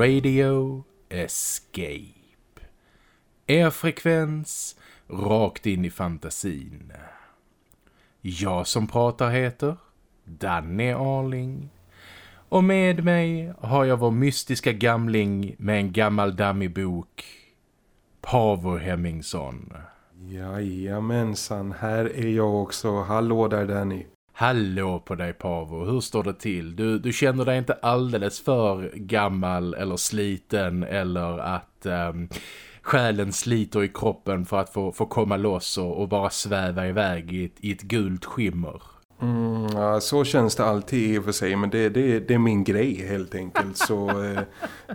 Radio Escape. Er frekvens rakt in i fantasin. Jag som pratar heter Danny Arling. Och med mig har jag vår mystiska gamling med en gammal dammig bok. Pavo Hemmingsson. Jajamensan, här är jag också. Hallå där Danny. Hallå på dig Pavo, hur står det till? Du, du känner dig inte alldeles för gammal eller sliten eller att um, själen sliter i kroppen för att få, få komma loss och, och bara sväva iväg i ett, i ett gult skimmer? Mm, ja, så känns det alltid i och för sig men det, det, det är min grej helt enkelt så eh,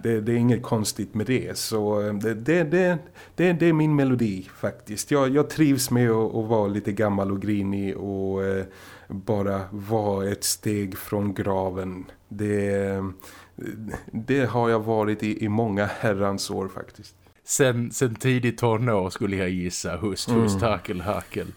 det, det, är inget konstigt med det så det, det, det, det, det är min melodi faktiskt. Jag, jag trivs med att, att vara lite gammal och grinig och eh, bara vara ett steg från graven. Det, det har jag varit i, i många herrans år faktiskt. Sen, sen tidigt tonår skulle jag gissa, hust, hust, mm. harkel, harkel.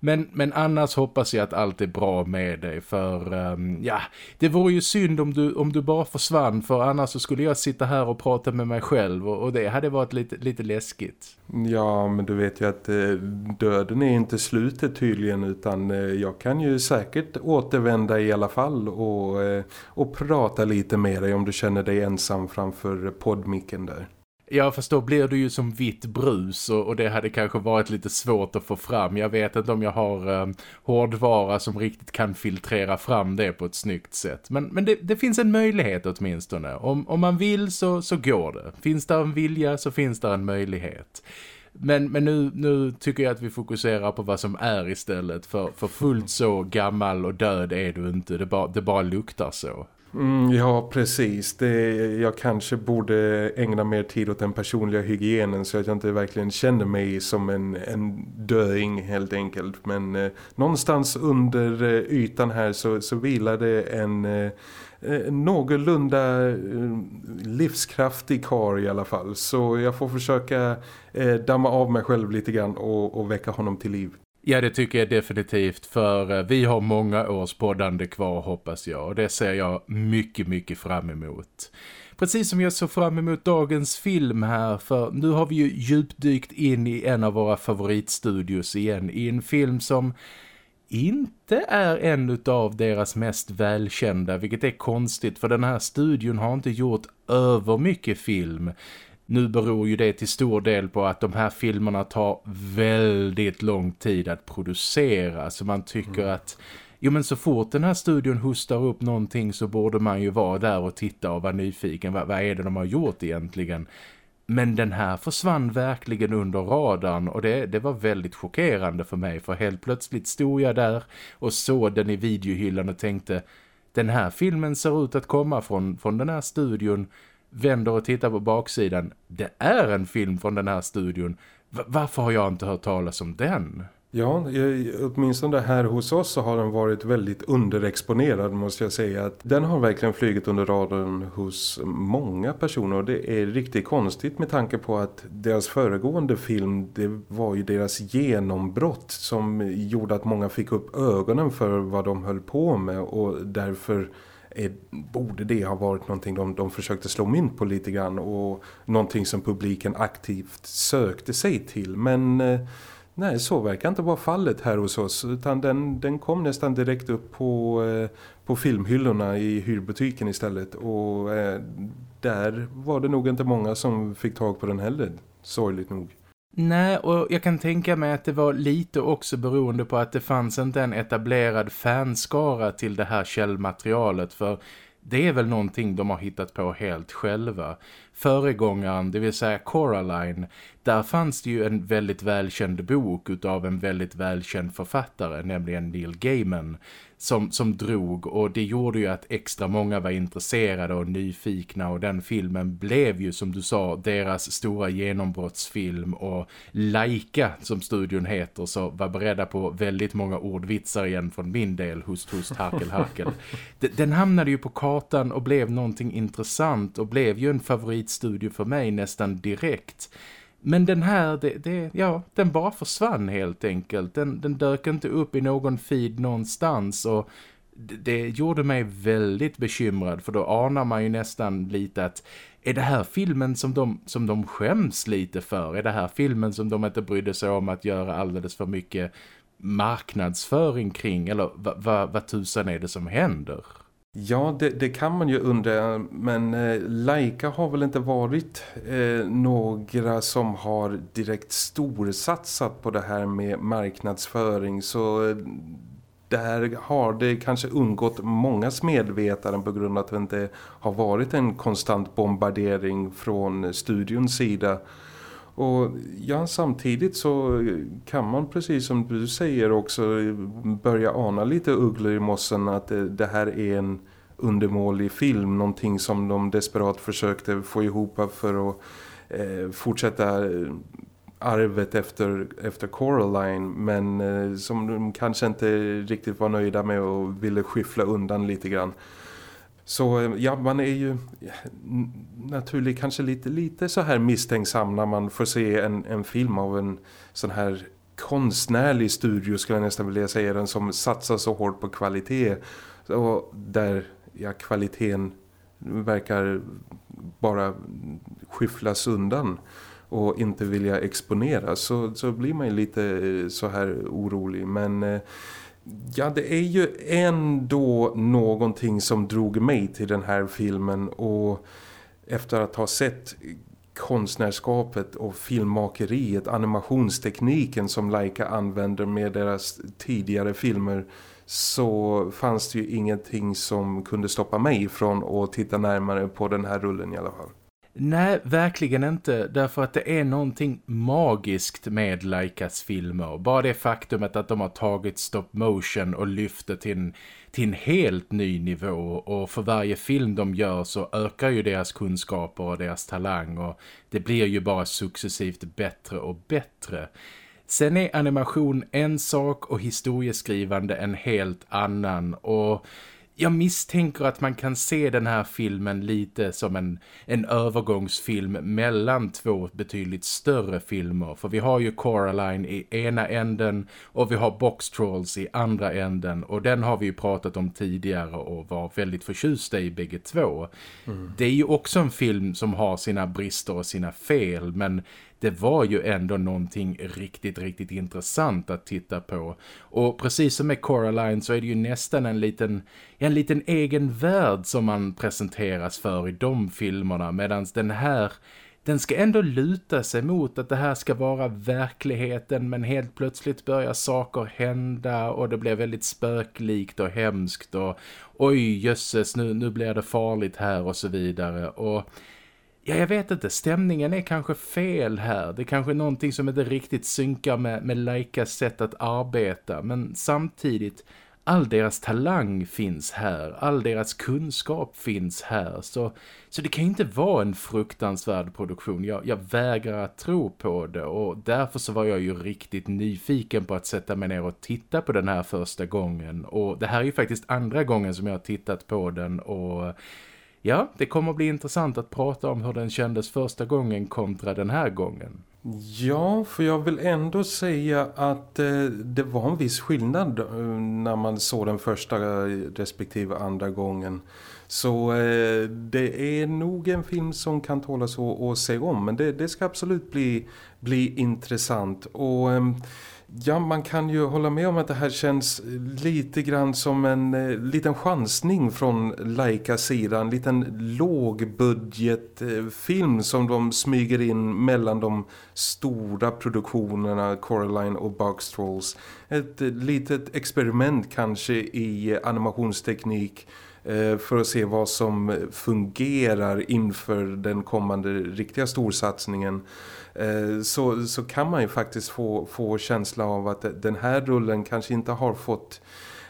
Men, men annars hoppas jag att allt är bra med dig för um, ja, det vore ju synd om du, om du bara försvann för annars så skulle jag sitta här och prata med mig själv och, och det hade varit lite, lite läskigt. Ja, men du vet ju att eh, döden är inte slutet tydligen utan eh, jag kan ju säkert återvända i alla fall och, eh, och prata lite med dig om du känner dig ensam framför poddmicken där. Ja fast då blir du ju som vitt brus och, och, det hade kanske varit lite svårt att få fram. Jag vet inte om jag har eh, hårdvara som riktigt kan filtrera fram det på ett snyggt sätt. Men, men det, det finns en möjlighet åtminstone. Om, om man vill så, så går det. Finns det en vilja så finns det en möjlighet. Men, men nu, nu tycker jag att vi fokuserar på vad som är istället. För, för fullt så gammal och död är du inte. Det bara, det bara luktar så. Mm, ja, precis. Det, jag kanske borde ägna mer tid åt den personliga hygienen så att jag inte verkligen känner mig som en, en döing helt enkelt. Men eh, någonstans under eh, ytan här så, så vilar det en... Eh, eh någorlunda eh, livskraftig kar i alla fall. Så jag får försöka eh, damma av mig själv lite grann och, och väcka honom till liv. Ja, det tycker jag definitivt för eh, vi har många års poddande kvar hoppas jag och det ser jag mycket, mycket fram emot. Precis som jag såg fram emot dagens film här för nu har vi ju djupdykt in i en av våra favoritstudios igen i en film som inte är en av deras mest välkända vilket är konstigt för den här studion har inte gjort över mycket film nu beror ju det till stor del på att de här filmerna tar väldigt lång tid att producera. Så man tycker mm. att jo men så fort den här studion hostar upp någonting så borde man ju vara där och titta och vara nyfiken. Vad, vad är det de har gjort egentligen? Men den här försvann verkligen under radarn och det, det var väldigt chockerande för mig. För helt plötsligt stod jag där och såg den i videohyllan och tänkte den här filmen ser ut att komma från, från den här studion vänder och tittar på baksidan. Det är en film från den här studion. V varför har jag inte hört talas om den? Ja, åtminstone här hos oss så har den varit väldigt underexponerad måste jag säga. Den har verkligen flygit under radarn hos många personer och det är riktigt konstigt med tanke på att deras föregående film det var ju deras genombrott som gjorde att många fick upp ögonen för vad de höll på med och därför är, borde det ha varit någonting de, de försökte slå mynt på lite grann och någonting som publiken aktivt sökte sig till. Men eh, nej, så verkar inte vara fallet här hos oss utan den, den kom nästan direkt upp på, eh, på filmhyllorna i hyrbutiken istället och eh, där var det nog inte många som fick tag på den heller, sorgligt nog. Nej, och jag kan tänka mig att det var lite också beroende på att det fanns inte en etablerad fanskara till det här källmaterialet för det är väl någonting de har hittat på helt själva. Föregångaren, det vill säga Coraline, där fanns det ju en väldigt välkänd bok utav en väldigt välkänd författare, nämligen Neil Gaiman som, som drog och det gjorde ju att extra många var intresserade och nyfikna och den filmen blev ju som du sa deras stora genombrottsfilm och Laika som studion heter så var beredda på väldigt många ordvitsar igen från min del hos hust harkel harkel. Den hamnade ju på kartan och blev någonting intressant och blev ju en favoritstudio för mig nästan direkt. Men den här, det, det, ja, den bara försvann helt enkelt. Den, den dök inte upp i någon feed någonstans och det gjorde mig väldigt bekymrad för då anar man ju nästan lite att är det här filmen som de, som de skäms lite för? Är det här filmen som de inte brydde sig om att göra alldeles för mycket marknadsföring kring? Eller vad va, va tusan är det som händer? Ja, det, det, kan man ju undra, men eh, Laika har väl inte varit eh, några som har direkt storsatsat på det här med marknadsföring så eh, där har det kanske undgått många medvetaren på grund av att det inte har varit en konstant bombardering från studions sida. Och ja, samtidigt så kan man precis som du säger också börja ana lite ugglor i mossen att det, det här är en undermålig film. Någonting som de desperat försökte få ihop för att eh, fortsätta eh, arvet efter, efter Coraline men eh, som de kanske inte riktigt var nöjda med och ville skyffla undan lite grann. Så eh, ja, man är ju naturligt kanske lite, lite så här misstänksam när man får se en, en film av en sån här konstnärlig studio skulle jag nästan vilja säga den som satsar så hårt på kvalitet och där ja, kvaliteten verkar bara skyfflas undan och inte vilja exponera. Så, så blir man ju lite eh, så här orolig. Men eh, ja det är ju ändå någonting som drog mig till den här filmen. Och efter att ha sett konstnärskapet och filmmakeriet, animationstekniken som Leica använder med deras tidigare filmer så fanns det ju ingenting som kunde stoppa mig från att titta närmare på den här rullen i alla fall. Nej, verkligen inte. Därför att det är någonting magiskt med Laikas filmer. Bara det faktumet att de har tagit stop motion och lyft det till en, till en helt ny nivå. Och för varje film de gör så ökar ju deras kunskaper och deras talang. Och det blir ju bara successivt bättre och bättre. Sen är animation en sak och historieskrivande en helt annan. Och jag misstänker att man kan se den här filmen lite som en, en övergångsfilm mellan två betydligt större filmer. För vi har ju Coraline i ena änden och vi har Box Trolls i andra änden. Och den har vi ju pratat om tidigare och var väldigt förtjusta i bägge två. Mm. Det är ju också en film som har sina brister och sina fel men det var ju ändå någonting riktigt, riktigt intressant att titta på. Och precis som med Coraline så är det ju nästan en liten, en liten egen värld som man presenteras för i de filmerna. Medan den här, den ska ändå luta sig mot att det här ska vara verkligheten men helt plötsligt börjar saker hända och det blir väldigt spöklikt och hemskt och oj jösses nu, nu blir det farligt här och så vidare och Ja, jag vet inte. Stämningen är kanske fel här. Det är kanske är någonting som inte riktigt synkar med, med Laikas sätt att arbeta. Men samtidigt, all deras talang finns här. All deras kunskap finns här. Så, så det kan inte vara en fruktansvärd produktion. Jag, jag vägrar att tro på det. Och därför så var jag ju riktigt nyfiken på att sätta mig ner och titta på den här första gången. Och det här är ju faktiskt andra gången som jag har tittat på den. Och ja, det kommer att bli intressant att prata om hur den kändes första gången kontra den här gången. Ja, för jag vill ändå säga att eh, det var en viss skillnad eh, när man såg den första eh, respektive andra gången. Så eh, det är nog en film som kan tåla så att se om. Men det, det ska absolut bli, bli intressant. Och ehm, Ja, man kan ju hålla med om att det här känns lite grann som en eh, liten chansning från Leica sidan. En liten lågbudgetfilm som de smyger in mellan de stora produktionerna Coraline och Bugstrolls. Ett Ett litet experiment kanske i animationsteknik eh, för att se vad som fungerar inför den kommande riktiga storsatsningen. Eh, så, så kan man ju faktiskt få, få känsla av att den här rullen kanske inte har fått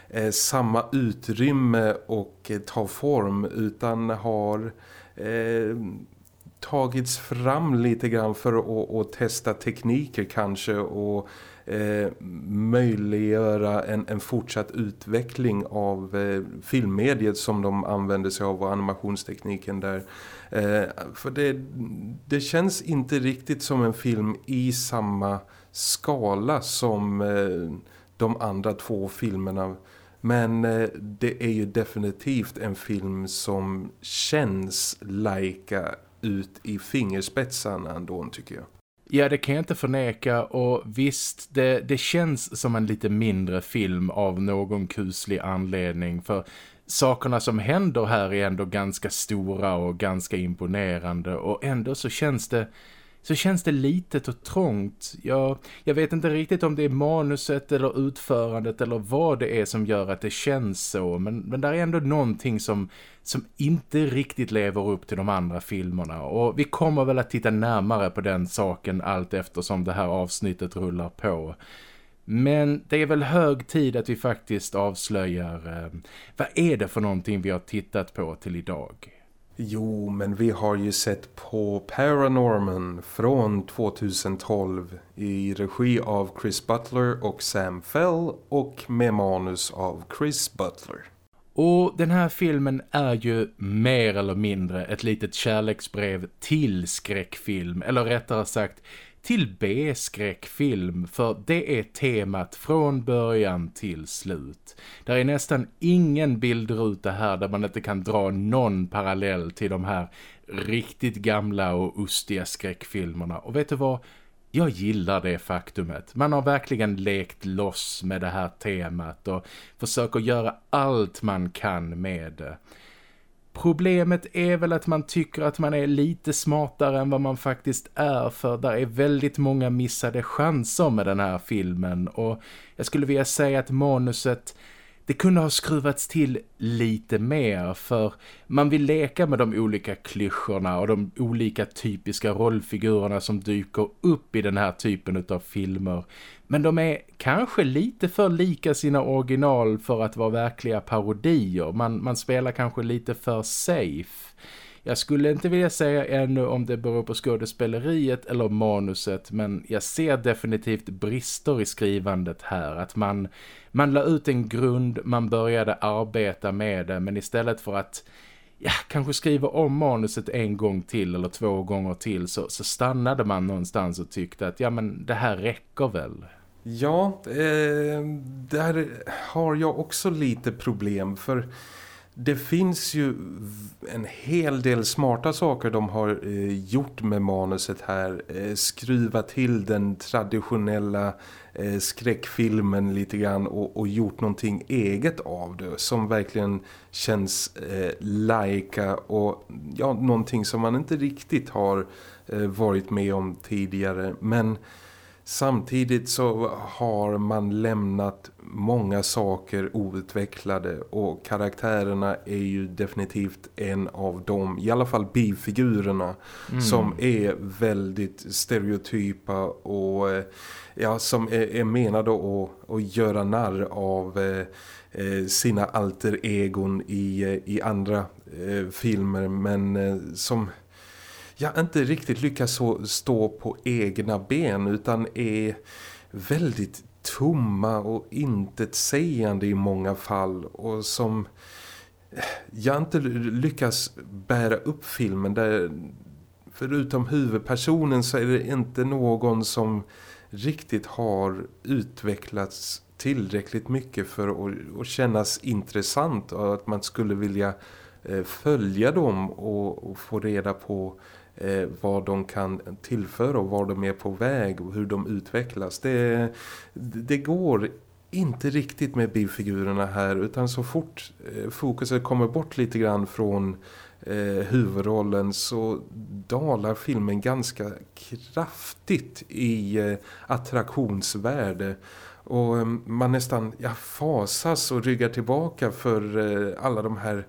eh, samma utrymme och eh, ta form utan har eh, tagits fram lite grann för att, att testa tekniker kanske och eh, möjliggöra en, en fortsatt utveckling av eh, filmmediet som de använder sig av och animationstekniken där. Eh, för det, det känns inte riktigt som en film i samma skala som eh, de andra två filmerna. Men eh, det är ju definitivt en film som känns lika ut i fingerspetsarna ändå tycker jag. Ja, det kan jag inte förneka. Och visst, det, det känns som en lite mindre film av någon kuslig anledning. För sakerna som händer här är ändå ganska stora och ganska imponerande och ändå så känns det så känns det litet och trångt. Jag, jag vet inte riktigt om det är manuset eller utförandet eller vad det är som gör att det känns så. Men, men där är ändå någonting som, som inte riktigt lever upp till de andra filmerna. Och vi kommer väl att titta närmare på den saken allt eftersom det här avsnittet rullar på. Men det är väl hög tid att vi faktiskt avslöjar eh, vad är det för någonting vi har tittat på till idag. Jo, men vi har ju sett på Paranorman från 2012 i regi av Chris Butler och Sam Fell och med manus av Chris Butler. Och den här filmen är ju mer eller mindre ett litet kärleksbrev till skräckfilm, eller rättare sagt till B-skräckfilm för det är temat från början till slut. Där är nästan ingen bildruta här där man inte kan dra någon parallell till de här riktigt gamla och ostiga skräckfilmerna. Och vet du vad? Jag gillar det faktumet. Man har verkligen lekt loss med det här temat och försöker göra allt man kan med det. Problemet är väl att man tycker att man är lite smartare än vad man faktiskt är för där är väldigt många missade chanser med den här filmen. Och jag skulle vilja säga att manuset det kunde ha skruvats till lite mer för man vill leka med de olika klyschorna och de olika typiska rollfigurerna som dyker upp i den här typen av filmer. Men de är kanske lite för lika sina original för att vara verkliga parodier. Man, man spelar kanske lite för safe. Jag skulle inte vilja säga ännu om det beror på skådespeleriet eller manuset men jag ser definitivt brister i skrivandet här. Att man, man la ut en grund, man började arbeta med det men istället för att ja, kanske skriva om manuset en gång till eller två gånger till så, så stannade man någonstans och tyckte att ja men det här räcker väl. Ja, eh, där har jag också lite problem för det finns ju en hel del smarta saker de har eh, gjort med manuset här. Eh, skruva till den traditionella eh, skräckfilmen lite grann och, och, gjort någonting eget av det som verkligen känns eh, lika och ja, någonting som man inte riktigt har eh, varit med om tidigare. Men Samtidigt så har man lämnat många saker outvecklade och karaktärerna är ju definitivt en av dem, i alla fall bifigurerna mm. som är väldigt stereotypa och eh, ja, som är, är menade att, att göra narr av eh, eh, sina alter egon i, i andra eh, filmer men eh, som jag inte riktigt lyckas stå på egna ben utan är väldigt tomma och intetsägande i många fall och som eh, jag inte lyckas bära upp filmen. Där förutom huvudpersonen så är det inte någon som riktigt har utvecklats tillräckligt mycket för att, kännas intressant och att man skulle vilja eh, följa dem och, och få reda på eh, vad de kan tillföra och var de är på väg och hur de utvecklas. Det, det går inte riktigt med bifigurerna här utan så fort eh, fokuset kommer bort lite grann från eh, huvudrollen så dalar filmen ganska kraftigt i eh, attraktionsvärde och eh, man nästan ja, fasas och ryggar tillbaka för eh, alla de här Eh,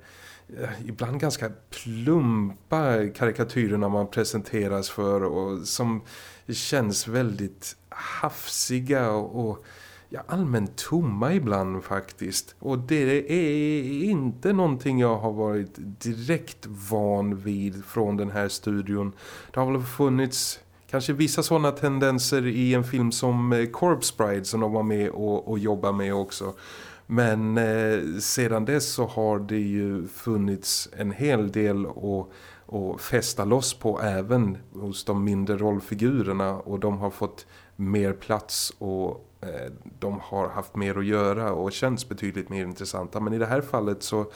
Eh, ibland ganska plumpa karikatyrerna man presenteras för och som känns väldigt hafsiga och ja, allmänt tomma ibland faktiskt. Och det är inte någonting jag har varit direkt van vid från den här studion. Det har väl funnits kanske vissa sådana tendenser i en film som eh, Corpse Bride som de var med och, och jobbade med också. Men eh, sedan dess så har det ju funnits en hel del att, att fästa loss på även hos de mindre rollfigurerna och de har fått mer plats och, eh, de har haft mer att göra och känns betydligt mer intressanta. Men i det här fallet så,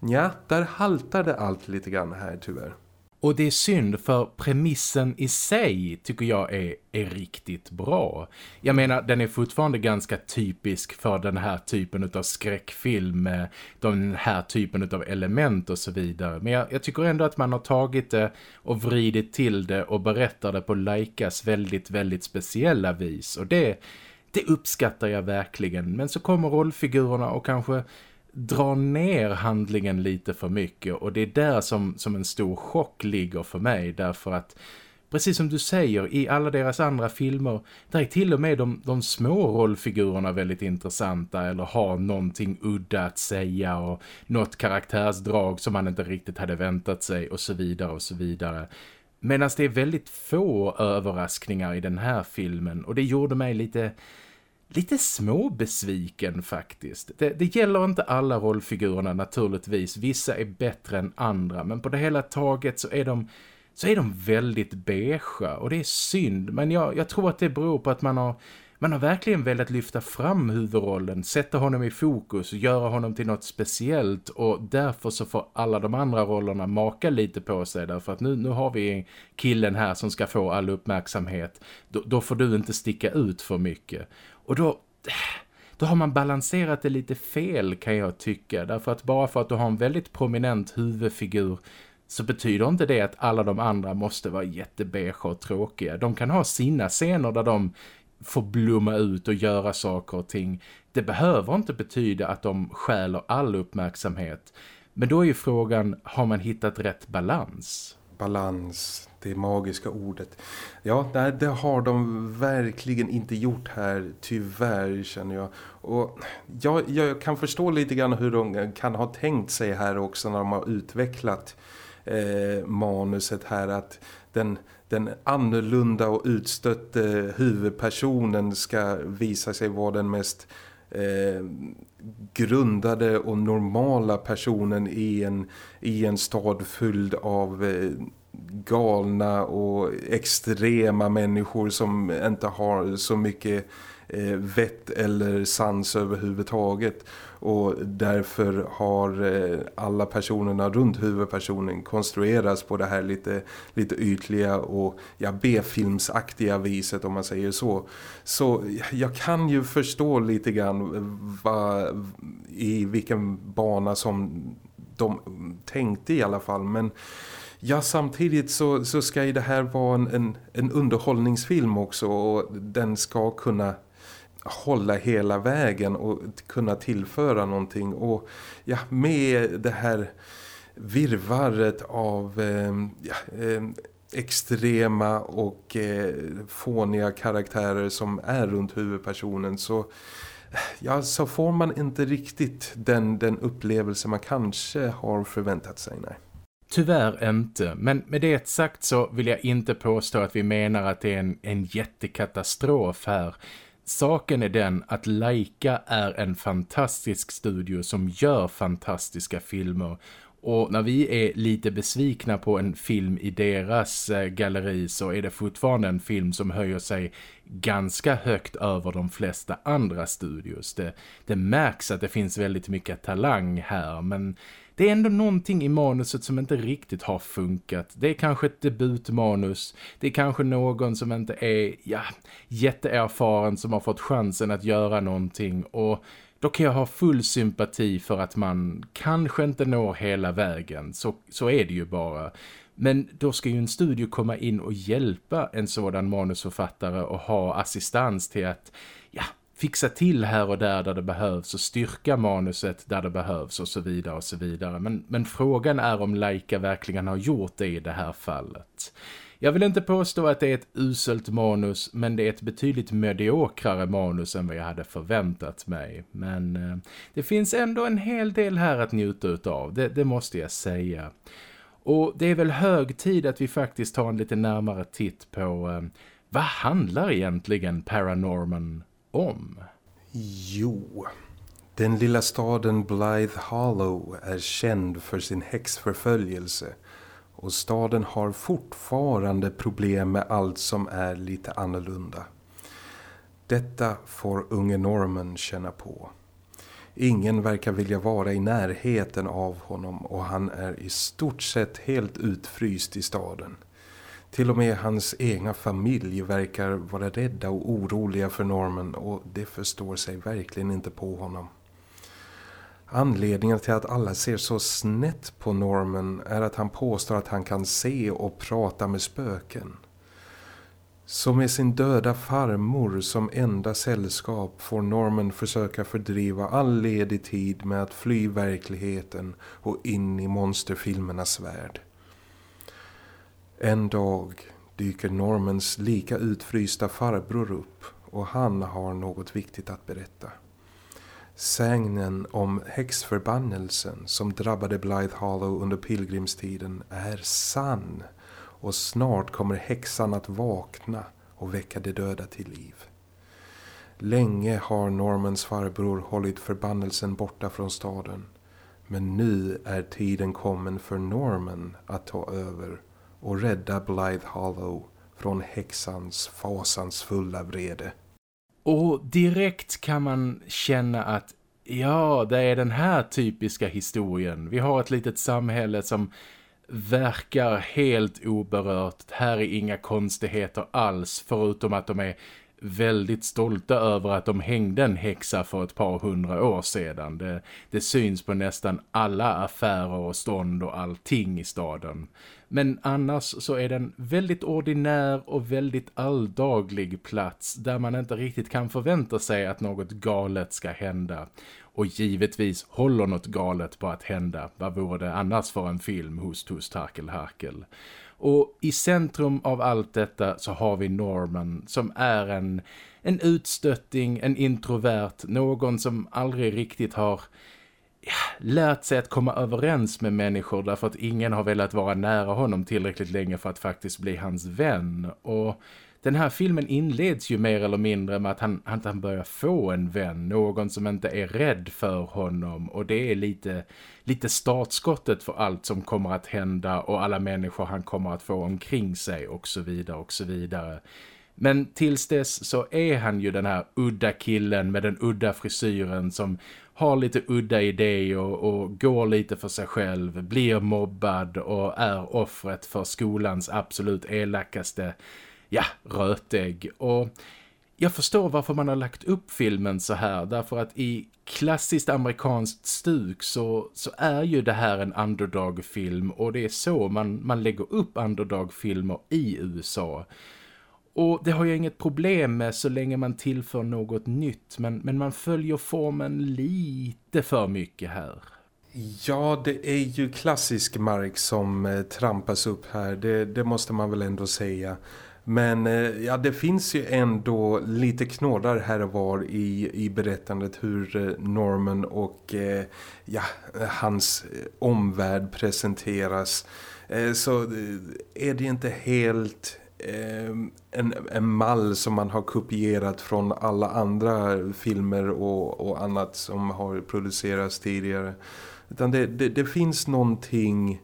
ja, där haltade allt lite grann här tyvärr. Och det är synd för premissen i sig tycker jag är, är riktigt bra. Jag menar, den är fortfarande ganska typisk för den här typen av skräckfilm eh, med den här typen av element och så vidare. Men jag, jag, tycker ändå att man har tagit det och vridit till det och berättar det på Laikas väldigt, väldigt speciella vis. Och det, det uppskattar jag verkligen. Men så kommer rollfigurerna och kanske drar ner handlingen lite för mycket. Och det är där som, som en stor chock ligger för mig. Därför att precis som du säger i alla deras andra filmer där är till och med de, de små rollfigurerna väldigt intressanta. Eller har någonting udda att säga och något karaktärsdrag som man inte riktigt hade väntat sig. Och så vidare och så vidare. Medan det är väldigt få överraskningar i den här filmen. Och det gjorde mig lite lite småbesviken faktiskt. Det, det gäller inte alla rollfigurerna naturligtvis. Vissa är bättre än andra men på det hela taget så är de så är de väldigt beige och det är synd. Men jag, jag tror att det beror på att man har, man har verkligen velat lyfta fram huvudrollen, sätta honom i fokus och göra honom till något speciellt och därför så får alla de andra rollerna maka lite på sig därför att nu, nu har vi killen här som ska få all uppmärksamhet. Då, då får du inte sticka ut för mycket. Och då, då har man balanserat det lite fel kan jag tycka. Därför att bara för att du har en väldigt prominent huvudfigur så betyder inte det att alla de andra måste vara jättebeige och tråkiga. De kan ha sina scener där de får blomma ut och göra saker och ting. Det behöver inte betyda att de skäler all uppmärksamhet. Men då är ju frågan, har man hittat rätt balans? Balans, det magiska ordet. Ja, nej, det har de verkligen inte gjort här, tyvärr känner jag. Och jag, jag kan förstå lite grann hur de kan ha tänkt sig här också när de har utvecklat eh, manuset här att den, den annorlunda och utstötte huvudpersonen ska visa sig vara den mest eh, grundade och normala personen i en, i en stad fylld av eh, galna och extrema människor som inte har så mycket eh, vett eller sans överhuvudtaget och därför har eh, alla personerna runt huvudpersonen konstruerats på det här lite, lite ytliga och ja, B-filmsaktiga viset om man säger så. Så jag kan ju förstå lite grann va, i vilken bana som de tänkte i alla fall men Ja, samtidigt så, så ska ju det här vara en, en, en underhållningsfilm också och den ska kunna hålla hela vägen och kunna tillföra någonting och ja, med det här virvaret av eh, ja, eh, extrema och eh, fåniga karaktärer som är runt huvudpersonen så ja, så får man inte riktigt den, den upplevelse man kanske har förväntat sig, nej. Tyvärr inte, men med det sagt så vill jag inte påstå att vi menar att det är en, en jättekatastrof här. Saken är den att Laika är en fantastisk studio som gör fantastiska filmer och när vi är lite besvikna på en film i deras eh, galleri så är det fortfarande en film som höjer sig ganska högt över de flesta andra studios. Det, det märks att det finns väldigt mycket talang här men det är ändå någonting i manuset som inte riktigt har funkat. Det är kanske ett debutmanus. Det är kanske någon som inte är ja, jätteerfaren som har fått chansen att göra någonting. Och då kan jag ha full sympati för att man kanske inte når hela vägen. Så, så är det ju bara. Men då ska ju en studio komma in och hjälpa en sådan manusförfattare och ha assistans till att ja, fixa till här och där där det behövs och styrka manuset där det behövs och så vidare och så vidare. Men, men frågan är om Laika verkligen har gjort det i det här fallet. Jag vill inte påstå att det är ett uselt manus men det är ett betydligt mediokrare manus än vad jag hade förväntat mig. Men eh, det finns ändå en hel del här att njuta av, det, det måste jag säga. Och det är väl hög tid att vi faktiskt tar en lite närmare titt på eh, vad handlar egentligen Paranorman om? Jo, den lilla staden Blythe Hollow är känd för sin häxförföljelse och staden har fortfarande problem med allt som är lite annorlunda. Detta får unge Norman känna på. Ingen verkar vilja vara i närheten av honom och han är i stort sett helt utfryst i staden. Till och med hans egna familj verkar vara rädda och oroliga för Norman och det förstår sig verkligen inte på honom. Anledningen till att alla ser så snett på Norman är att han påstår att han kan se och prata med spöken. Så med sin döda farmor som enda sällskap får Norman försöka fördriva all ledig tid med att fly verkligheten och in i monsterfilmernas värld. En dag dyker Normans lika utfrysta farbror upp och han har något viktigt att berätta. Sägnen om häxförbannelsen som drabbade Blythe Hollow under pilgrimstiden är sann och snart kommer häxan att vakna och väcka de döda till liv. Länge har Normans farbror hållit förbannelsen borta från staden men nu är tiden kommen för Norman att ta över och rädda Blythe Hollow från häxans fasansfulla vrede. Och direkt kan man känna att ja, det är den här typiska historien. Vi har ett litet samhälle som verkar helt oberört. Här är inga konstigheter alls förutom att de är väldigt stolta över att de hängde en häxa för ett par hundra år sedan. Det, det syns på nästan alla affärer och stånd och allting i staden. Men annars så är den väldigt ordinär och väldigt alldaglig plats där man inte riktigt kan förvänta sig att något galet ska hända. Och givetvis håller något galet på att hända. Vad vore det annars för en film, hos hust, harkel, harkel. Och i centrum av allt detta så har vi Norman som är en, en utstötting, en introvert, någon som aldrig riktigt har lärt sig att komma överens med människor därför att ingen har velat vara nära honom tillräckligt länge för att faktiskt bli hans vän. Och den här filmen inleds ju mer eller mindre med att han, att han börjar få en vän, någon som inte är rädd för honom och det är lite, lite startskottet för allt som kommer att hända och alla människor han kommer att få omkring sig och så vidare och så vidare. Men tills dess så är han ju den här udda killen med den udda frisyren som har lite udda idéer och, och går lite för sig själv, blir mobbad och är offret för skolans absolut elakaste ja, rötägg. Och jag förstår varför man har lagt upp filmen så här. Därför att i klassiskt amerikanskt stuk så, så är ju det här en underdog-film. Och det är så man, man lägger upp underdog-filmer i USA. Och det har jag inget problem med så länge man tillför något nytt. Men, men man följer formen lite för mycket här. Ja, det är ju klassisk mark som eh, trampas upp här. Det, det måste man väl ändå säga. Men eh, ja, det finns ju ändå lite knådar här och var i, i berättandet hur eh, Norman och eh, ja, hans eh, omvärld presenteras. Eh, så eh, är det inte helt Ehm, en, en mall som man har kopierat från alla andra filmer och, och annat som har producerats tidigare. Utan det, det, det finns någonting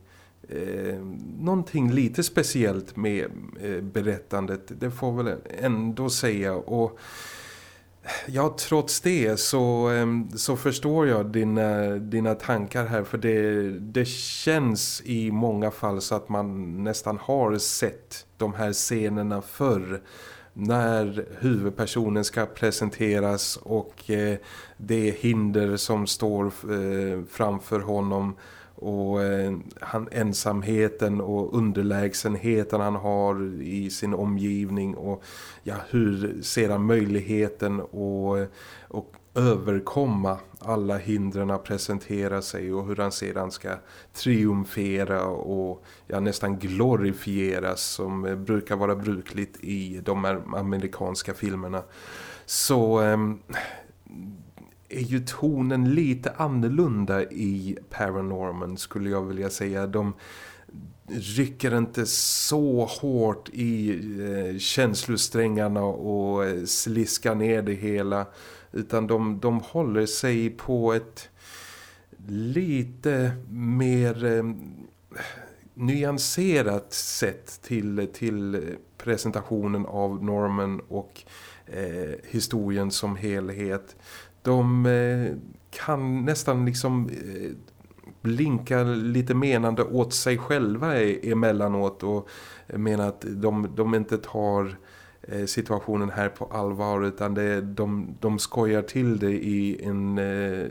eh, någonting lite speciellt med eh, berättandet. Det får väl ändå säga och Ja, trots det så, ehm, så förstår jag dina, dina tankar här för det, det känns i många fall så att man nästan har sett de här scenerna förr när huvudpersonen ska presenteras och eh, det hinder som står eh, framför honom och eh, han, ensamheten och underlägsenheten han har i sin omgivning och ja, hur han möjligheten och, och överkomma alla hindren presentera sig och hur han sedan ska triumfera och ja, nästan glorifieras som eh, brukar vara brukligt i de amerikanska filmerna. Så eh, är ju tonen lite annorlunda i Paranorman skulle jag vilja säga. De rycker inte så hårt i eh, känslosträngarna och eh, sliskar ner det hela utan de, de håller sig på ett lite mer eh, nyanserat sätt till, till presentationen av Norman och eh, historien som helhet. De eh, kan nästan liksom eh, blinka lite menande åt sig själva e-, emellanåt och menar att de, de inte tar eh, situationen här på allvar utan det, de, de skojar till det i en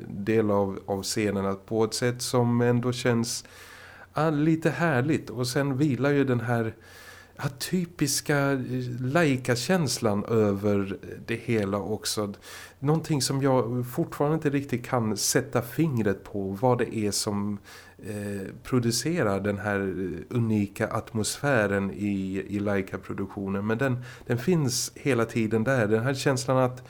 del av, av scenen på ett sätt som ändå känns ah, lite härligt. Och sen vilar ju den här typiska eh, Laika-känslan över det hela också. Någonting som jag fortfarande inte riktigt kan sätta fingret på vad det är som eh, producerar den här eh, unika atmosfären i, i Laika-produktionen. Men den, den finns hela tiden där. Den här känslan att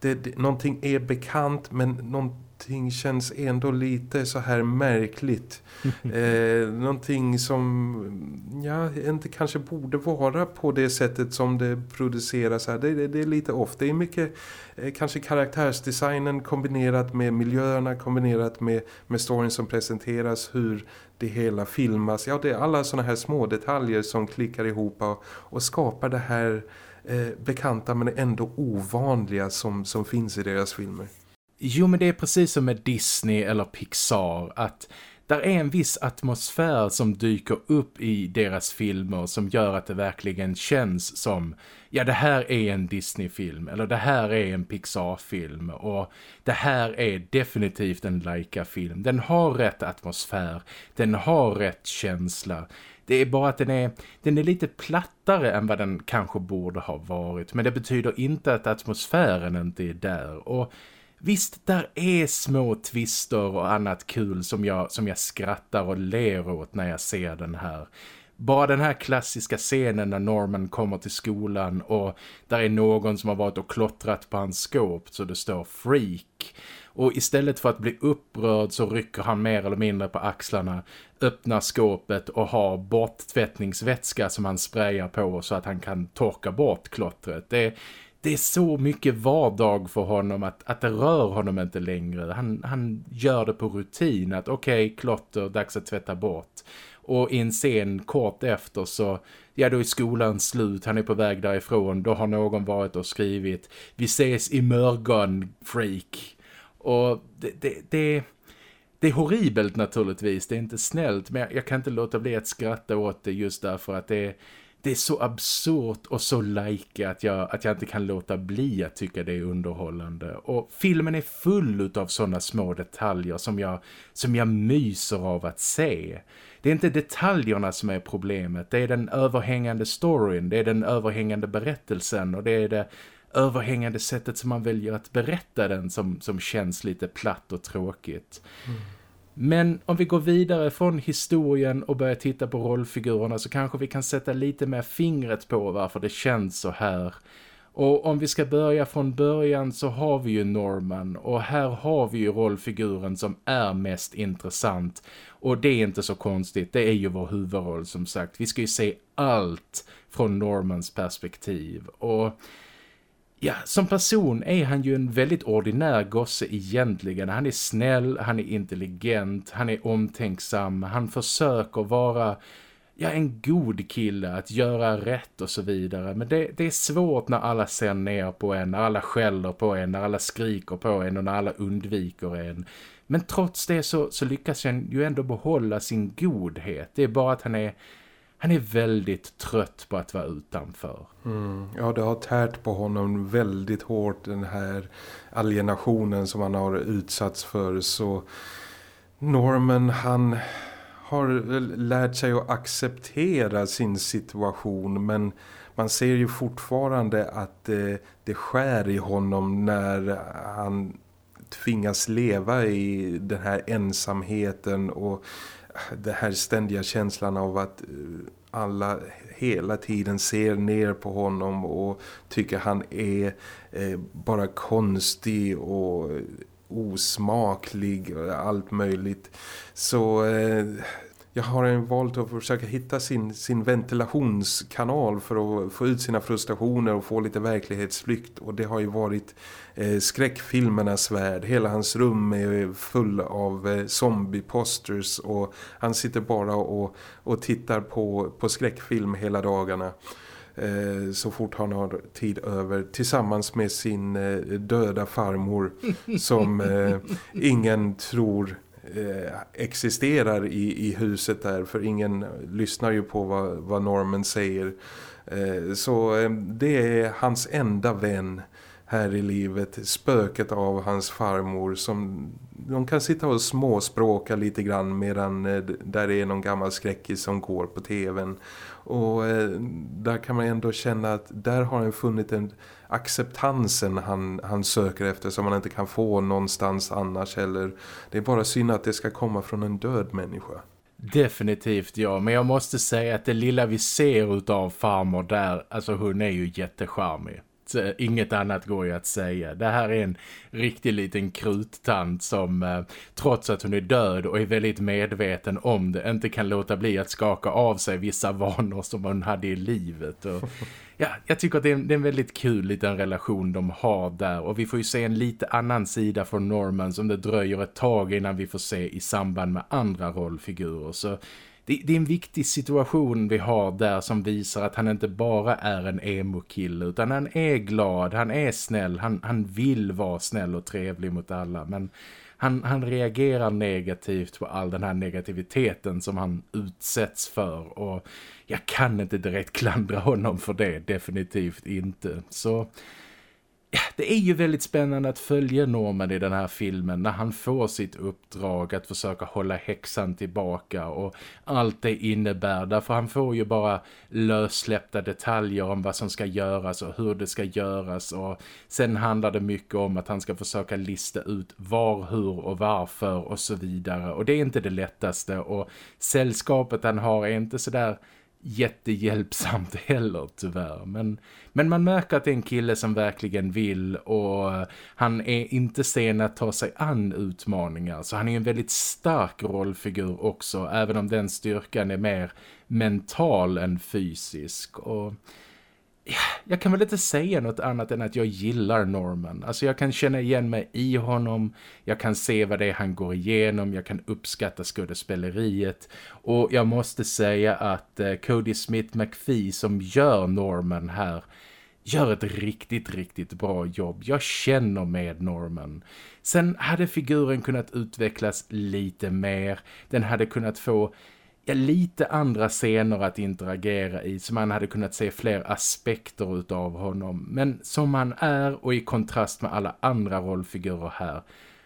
det, det, någonting är bekant men någonting någonting känns ändå lite så här märkligt. eh, någonting som ja, inte kanske borde vara på det sättet som det produceras här. Det, det, det är lite ofta. Det är mycket eh, kanske karaktärsdesignen kombinerat med miljöerna, kombinerat med, med storyn som presenteras, hur det hela filmas. Ja, det är alla sådana här små detaljer som klickar ihop och, och skapar det här eh, bekanta men ändå ovanliga som, som finns i deras filmer. Jo men det är precis som med Disney eller Pixar att där är en viss atmosfär som dyker upp i deras filmer som gör att det verkligen känns som ja det här är en Disney-film eller det här är en Pixar-film och det här är definitivt en Laika-film. Den har rätt atmosfär, den har rätt känsla. Det är bara att den är, den är lite plattare än vad den kanske borde ha varit men det betyder inte att atmosfären inte är där och Visst, där är små twister och annat kul som jag, som jag skrattar och ler åt när jag ser den här. Bara den här klassiska scenen när Norman kommer till skolan och där är någon som har varit och klottrat på hans skåp så det står freak. Och istället för att bli upprörd så rycker han mer eller mindre på axlarna, öppnar skåpet och har borttvättningsvätska som han sprayar på så att han kan torka bort klottret. Det, det är så mycket vardag för honom att, att det rör honom inte längre. Han, han gör det på rutin att okej, okay, klotter, dags att tvätta bort. Och i en scen kort efter så, ja då är skolan slut, han är på väg därifrån. Då har någon varit och skrivit, vi ses i mörgon, freak. Och det, det, det, det är horribelt naturligtvis, det är inte snällt. Men jag, jag kan inte låta bli att skratta åt det just därför att det är det är så absurt och så like att jag, att jag inte kan låta bli att tycka det är underhållande. Och filmen är full av sådana små detaljer som jag, som jag myser av att se. Det är inte detaljerna som är problemet, det är den överhängande storyn, det är den överhängande berättelsen och det är det överhängande sättet som man väljer att berätta den som, som känns lite platt och tråkigt. Mm. Men om vi går vidare från historien och börjar titta på rollfigurerna så kanske vi kan sätta lite mer fingret på varför det känns så här. Och om vi ska börja från början så har vi ju Norman och här har vi ju rollfiguren som är mest intressant. Och det är inte så konstigt, det är ju vår huvudroll som sagt. Vi ska ju se allt från Normans perspektiv och Ja, som person är han ju en väldigt ordinär gosse egentligen. Han är snäll, han är intelligent, han är omtänksam, han försöker vara ja, en god kille att göra rätt och så vidare. Men det, det, är svårt när alla ser ner på en, när alla skäller på en, när alla skriker på en och när alla undviker en. Men trots det så, så lyckas han ju ändå behålla sin godhet. Det är bara att han är han är väldigt trött på att vara utanför. Mm. Ja, det har tärt på honom väldigt hårt den här alienationen som han har utsatts för. Så Norman, han har lärt sig att acceptera sin situation men man ser ju fortfarande att det, det skär i honom när han tvingas leva i den här ensamheten och det här ständiga känslan av att eh, alla hela tiden ser ner på honom och tycker han är eh, bara konstig och eh, osmaklig och allt möjligt. Så jag har valt att försöka hitta sin, sin ventilationskanal för att få ut sina frustrationer och få lite verklighetsflykt och det har ju varit eh, skräckfilmernas värld. Hela hans rum är full av eh, zombie-posters och han sitter bara och, och tittar på, på skräckfilm hela dagarna. eh, så fort han har tid över tillsammans med sin eh, döda farmor som eh, ingen tror eh, existerar i, i huset där för ingen lyssnar ju på vad, vad Norman säger. Eh, så eh, det är hans enda vän här i livet. Spöket av hans farmor som de kan sitta och småspråka lite grann medan eh, där är någon gammal skräckis som går på tvn. Och eh, där kan man ändå känna att där har han funnit en acceptansen han, han söker efter som han inte kan få någonstans annars eller det är bara synd att det ska komma från en död människa. Definitivt ja, men jag måste säga att det lilla vi ser av farmor där, alltså hon är ju jättecharmig. Eh, inget annat går ju att säga. Det här är en riktig liten kruttant som eh, trots att hon är död och är väldigt medveten om det inte kan låta bli att skaka av sig vissa vanor som hon hade i livet. Och, ja, jag tycker att det är, en, det är en väldigt kul liten relation de har där och vi får ju se en lite annan sida från Norman som det dröjer ett tag innan vi får se i samband med andra rollfigurer. Så det, det, är en viktig situation vi har där som visar att han inte bara är en emo-kille utan han är glad, han är snäll, han, han vill vara snäll och trevlig mot alla men han, han reagerar negativt på all den här negativiteten som han utsätts för och jag kan inte direkt klandra honom för det, definitivt inte. Så det är ju väldigt spännande att följa Norman i den här filmen när han får sitt uppdrag att försöka hålla häxan tillbaka och allt det innebär. Därför han får ju bara lössläppta detaljer om vad som ska göras och hur det ska göras och sen handlar det mycket om att han ska försöka lista ut var, hur och varför och så vidare. Och det är inte det lättaste och sällskapet han har är inte sådär jättehjälpsamt heller tyvärr. Men, men man märker att det är en kille som verkligen vill och han är inte sen att ta sig an utmaningar. Så han är en väldigt stark rollfigur också även om den styrkan är mer mental än fysisk. Och jag kan väl inte säga något annat än att jag gillar Norman. Alltså jag kan känna igen mig i honom, jag kan se vad det är han går igenom, jag kan uppskatta skådespeleriet. Och jag måste säga att eh, Cody Smith McPhee som gör Norman här gör ett riktigt, riktigt bra jobb. Jag känner med Norman. Sen hade figuren kunnat utvecklas lite mer. Den hade kunnat få ja, lite andra scener att interagera i så man hade kunnat se fler aspekter utav honom. Men som han är och i kontrast med alla andra rollfigurer här,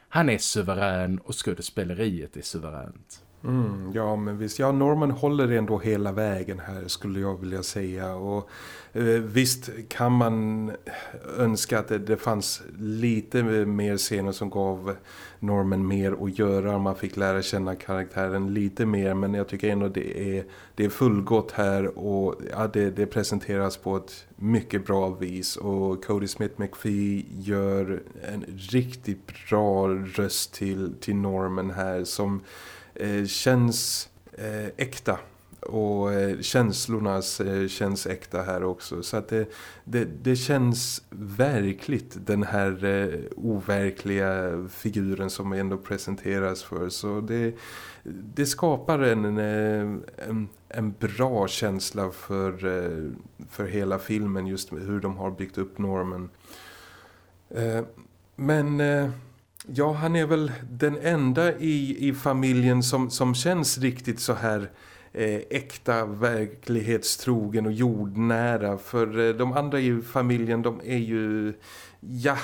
han är suverän och skådespeleriet är suveränt. Mm, ja men visst, ja Norman håller ändå hela vägen här skulle jag vilja säga. Och eh, visst kan man önska att det, det, fanns lite mer scener som gav Norman mer att göra, man fick lära känna karaktären lite mer men jag tycker ändå det är, det är fullgott här och ja, det, det presenteras på ett mycket bra vis. Och Cody Smith McPhee gör en riktigt bra röst till, till Norman här som Eh, känns eh, äkta. Och eh, känslorna känns äkta här också. Så att det, det, det känns verkligt den här overkliga figuren som ändå presenteras för. Så det, det skapar en, en, en bra känsla för, för hela filmen just hur de har byggt upp normen. men Ja, han är väl den enda i, i familjen som, som känns riktigt så här eh, äkta, verklighetstrogen och jordnära. För eh, de andra i familjen, de är ju, ja,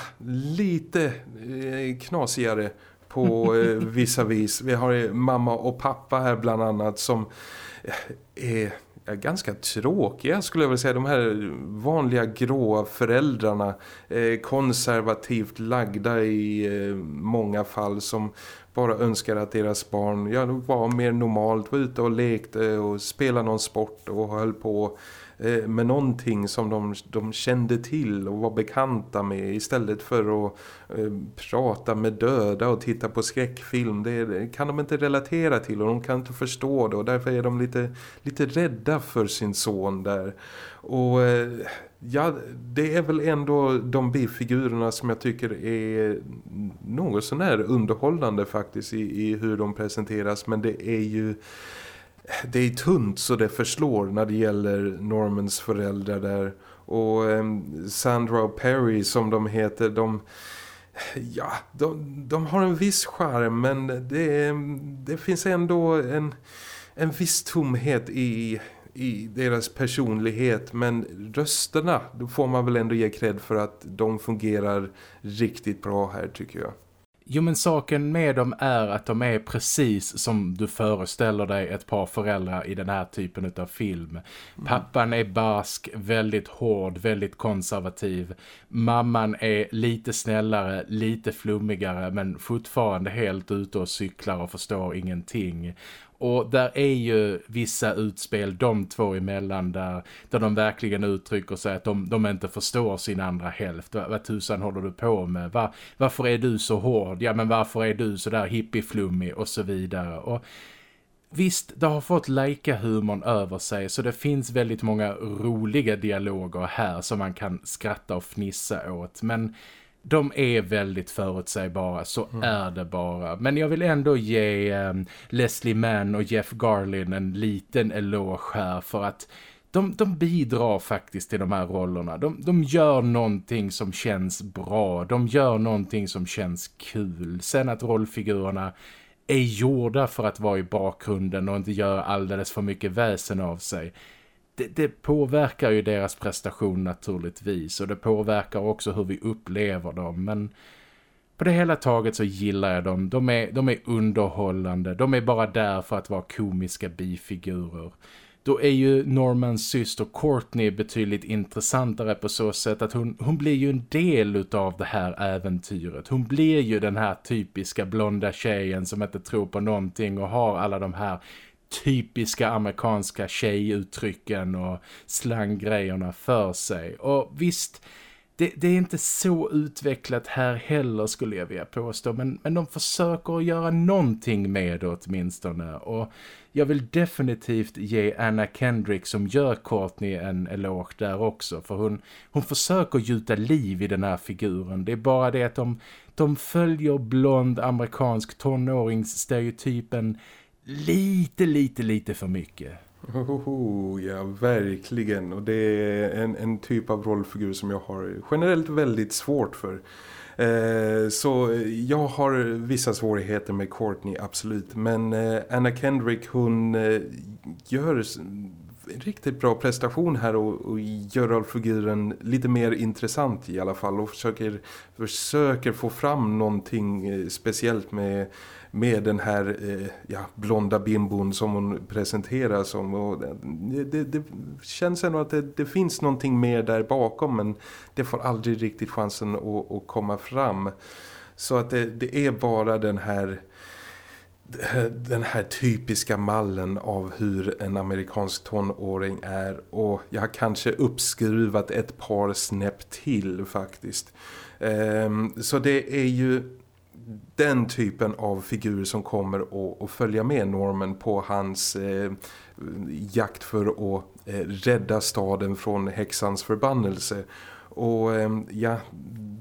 lite eh, knasigare på eh, vissa vis. Vi har mamma och pappa här bland annat som är ganska tråkiga skulle jag vilja säga. De här vanliga gråa föräldrarna, eh, konservativt lagda i eh, många fall som bara önskar att deras barn ja, var mer normalt, var ute och lekte och spelade någon sport och höll på Eh, Eh, med någonting som de, de kände till och var bekanta med istället för att eh, prata med döda och titta på skräckfilm. Det, det, kan de inte relatera till och de kan inte förstå det och därför är de lite, lite rädda för sin son där. Och eh, ja, det är väl ändå de bifigurerna som jag tycker är något sånär underhållande faktiskt i, i hur de presenteras men det är ju det är tunt så det förslår när det gäller Normans föräldrar där. Och ehm, Sandra och Perry som de heter, de... Ja, de, de har en viss charm men det, det finns ändå en, en viss tomhet i, i deras personlighet men rösterna, då får man väl ändå ge cred för att de fungerar riktigt bra här tycker jag. Jo men saken med dem är att de är precis som du föreställer dig ett par föräldrar i den här typen av film. Mm. Pappan är bask, väldigt hård, väldigt konservativ. Mamman är lite snällare, lite flummigare men fortfarande helt ute och cyklar och förstår ingenting. Och där är ju vissa utspel de två emellan där, där de verkligen uttrycker sig att de, de inte förstår sin andra hälft. Vad, vad tusan håller du på med? Va, varför är du så hård? Ja men varför är du så där hippieflummig och så vidare? Och Visst, det har fått Leica-humorn över sig så det finns väldigt många roliga dialoger här som man kan skratta och fnissa åt. Men de är väldigt förutsägbara, så mm. är det bara. Men jag vill ändå ge um, Leslie Mann och Jeff Garlin en liten eloge här för att de, de bidrar faktiskt till de här rollerna. De, de gör någonting som känns bra. De gör någonting som känns kul. Sen att rollfigurerna är gjorda för att vara i bakgrunden och inte göra alldeles för mycket väsen av sig det, det, påverkar ju deras prestation naturligtvis och det påverkar också hur vi upplever dem men på det hela taget så gillar jag dem. De är, de är underhållande. De är bara där för att vara komiska bifigurer. Då är ju Normans syster Courtney betydligt intressantare på så sätt att hon, hon blir ju en del av det här äventyret. Hon blir ju den här typiska blonda tjejen som inte tror på någonting och har alla de här typiska amerikanska tjejuttrycken och slanggrejerna för sig. Och visst, det, det, är inte så utvecklat här heller skulle jag vilja påstå. Men, men de försöker att göra någonting med det åtminstone. Och jag vill definitivt ge Anna Kendrick som gör Courtney en eloge där också. För hon, hon försöker gjuta liv i den här figuren. Det är bara det att de, de följer blond amerikansk tonåringsstereotypen lite, lite, lite för mycket. Oh, ja, verkligen. Och det är en, en typ av rollfigur som jag har generellt väldigt svårt för. Eh, så jag har vissa svårigheter med Courtney, absolut. Men eh, Anna Kendrick, hon eh, gör en riktigt bra prestation här och, och gör rollfiguren lite mer intressant i alla fall. Och försöker, försöker få fram någonting eh, speciellt med med den här eh, ja, blonda bimbon som hon presenterar som. Och det, det, känns ändå att det, det, finns någonting mer där bakom men det får aldrig riktigt chansen att, att komma fram. Så att det, det är bara den här den här typiska mallen av hur en amerikansk tonåring är och jag har kanske uppskruvat ett par snäpp till faktiskt. Ehm, så det är ju den typen av figur som kommer att, följa med Norman på hans eh, jakt för att eh, rädda staden från häxans förbannelse. Och eh, ja,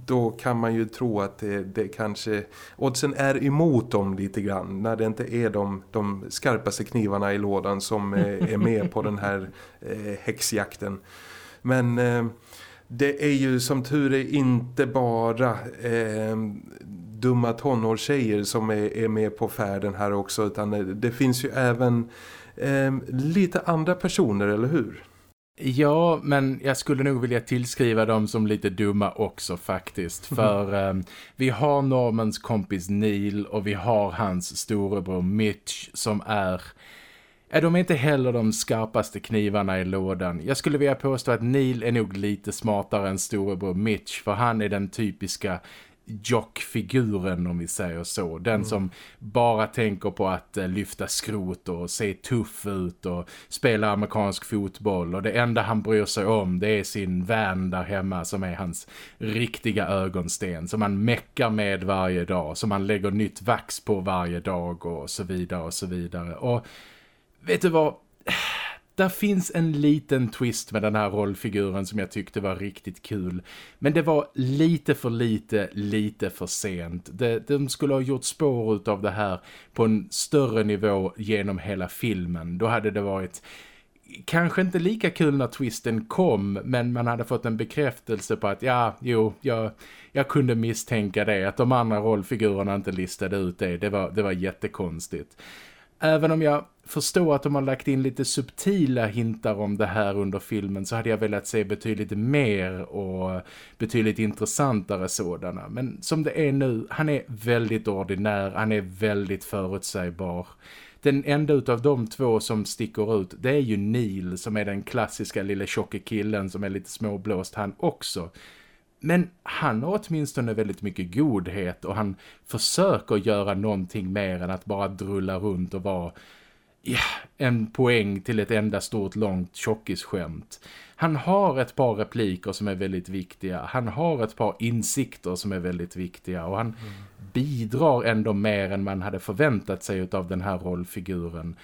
då kan man ju tro att det, det kanske... Oddsen är emot dem lite grann när det inte är de, de skarpaste knivarna i lådan som eh, är med på den här eh, häxjakten. Men eh, det är ju som tur är inte bara eh, dumma tonårstjejer som är, är med på färden här också utan det finns ju även eh, lite andra personer, eller hur? Ja, men jag skulle nog vilja tillskriva dem som lite dumma också faktiskt. För eh, vi har Normans kompis Neil och vi har hans storebror Mitch som är... Är de inte heller de skarpaste knivarna i lådan? Jag skulle vilja påstå att Neil är nog lite smartare än storebror Mitch för han är den typiska jockfiguren om vi säger så. Den mm. som bara tänker på att uh, lyfta skrot och se tuff ut och spela amerikansk fotboll. Och det enda han bryr sig om det är sin vän där hemma som är hans riktiga ögonsten. Som han meckar med varje dag. Som han lägger nytt vax på varje dag och så vidare och så vidare. Och vet du vad där finns en liten twist med den här rollfiguren som jag tyckte var riktigt kul. Men det var lite för lite, lite för sent. Det, de skulle ha gjort spår av det här på en större nivå genom hela filmen. Då hade det varit kanske inte lika kul när twisten kom men man hade fått en bekräftelse på att ja, jo, jag, jag kunde misstänka det. Att de andra rollfigurerna inte listade ut det. Det var, det var jättekonstigt. Även om jag förstå att de har lagt in lite subtila hintar om det här under filmen så hade jag velat se betydligt mer och betydligt intressantare sådana. Men som det är nu, han är väldigt ordinär, han är väldigt förutsägbar. Den enda utav de två som sticker ut, det är ju Neil som är den klassiska lilla tjocka killen som är lite småblåst han också. Men han har åtminstone väldigt mycket godhet och han försöker göra någonting mer än att bara drulla runt och vara ja, en poäng till ett enda stort långt tjockisskämt. Han har ett par repliker som är väldigt viktiga. Han har ett par insikter som är väldigt viktiga och han mm. bidrar ändå mer än man hade förväntat sig av den här rollfiguren.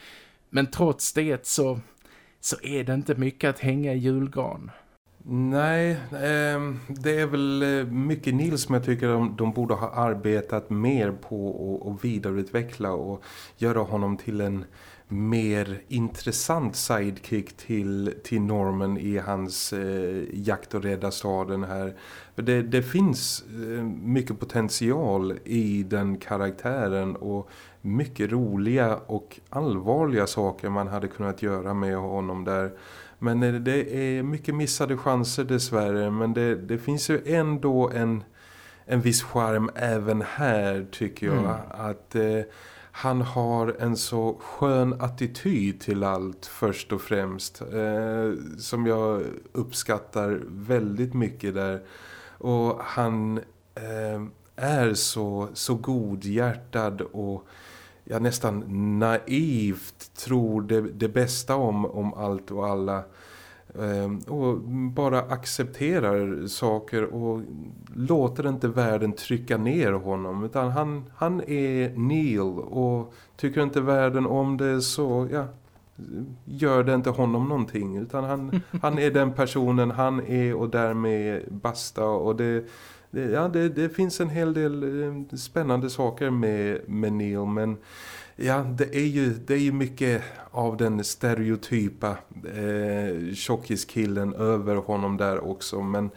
Men trots det så, så är det inte mycket att hänga i julgran. Nej, eh, det är väl eh, mycket Nils som jag tycker de, de borde ha arbetat mer på och vidareutveckla och göra honom till en mer intressant sidekick till, till Norman i hans eh, jakt och rädda staden här. Det, det finns eh, mycket potential i den karaktären och mycket roliga och allvarliga saker man hade kunnat göra med honom där. Men eh, det är mycket missade chanser dessvärre. Men det, det finns ju ändå en, en viss charm även här tycker jag. Mm. Att eh, han har en så skön attityd till allt först och främst. Eh, som jag uppskattar väldigt mycket där. Och han eh, är så, så godhjärtad och ja, nästan naivt tror det, det bästa om, om allt och alla. Ehm, och bara accepterar saker och låter inte världen trycka ner honom utan han, han är Neil. Och tycker inte världen om det så ja, gör det inte honom någonting. Utan han, han är den personen han är och därmed basta. Och det, det ja, det, det finns en hel del eh, spännande saker med, med Neil. Men Ja, det är ju, det är ju mycket av den stereotypa eh, tjockiskillen över honom där också. Men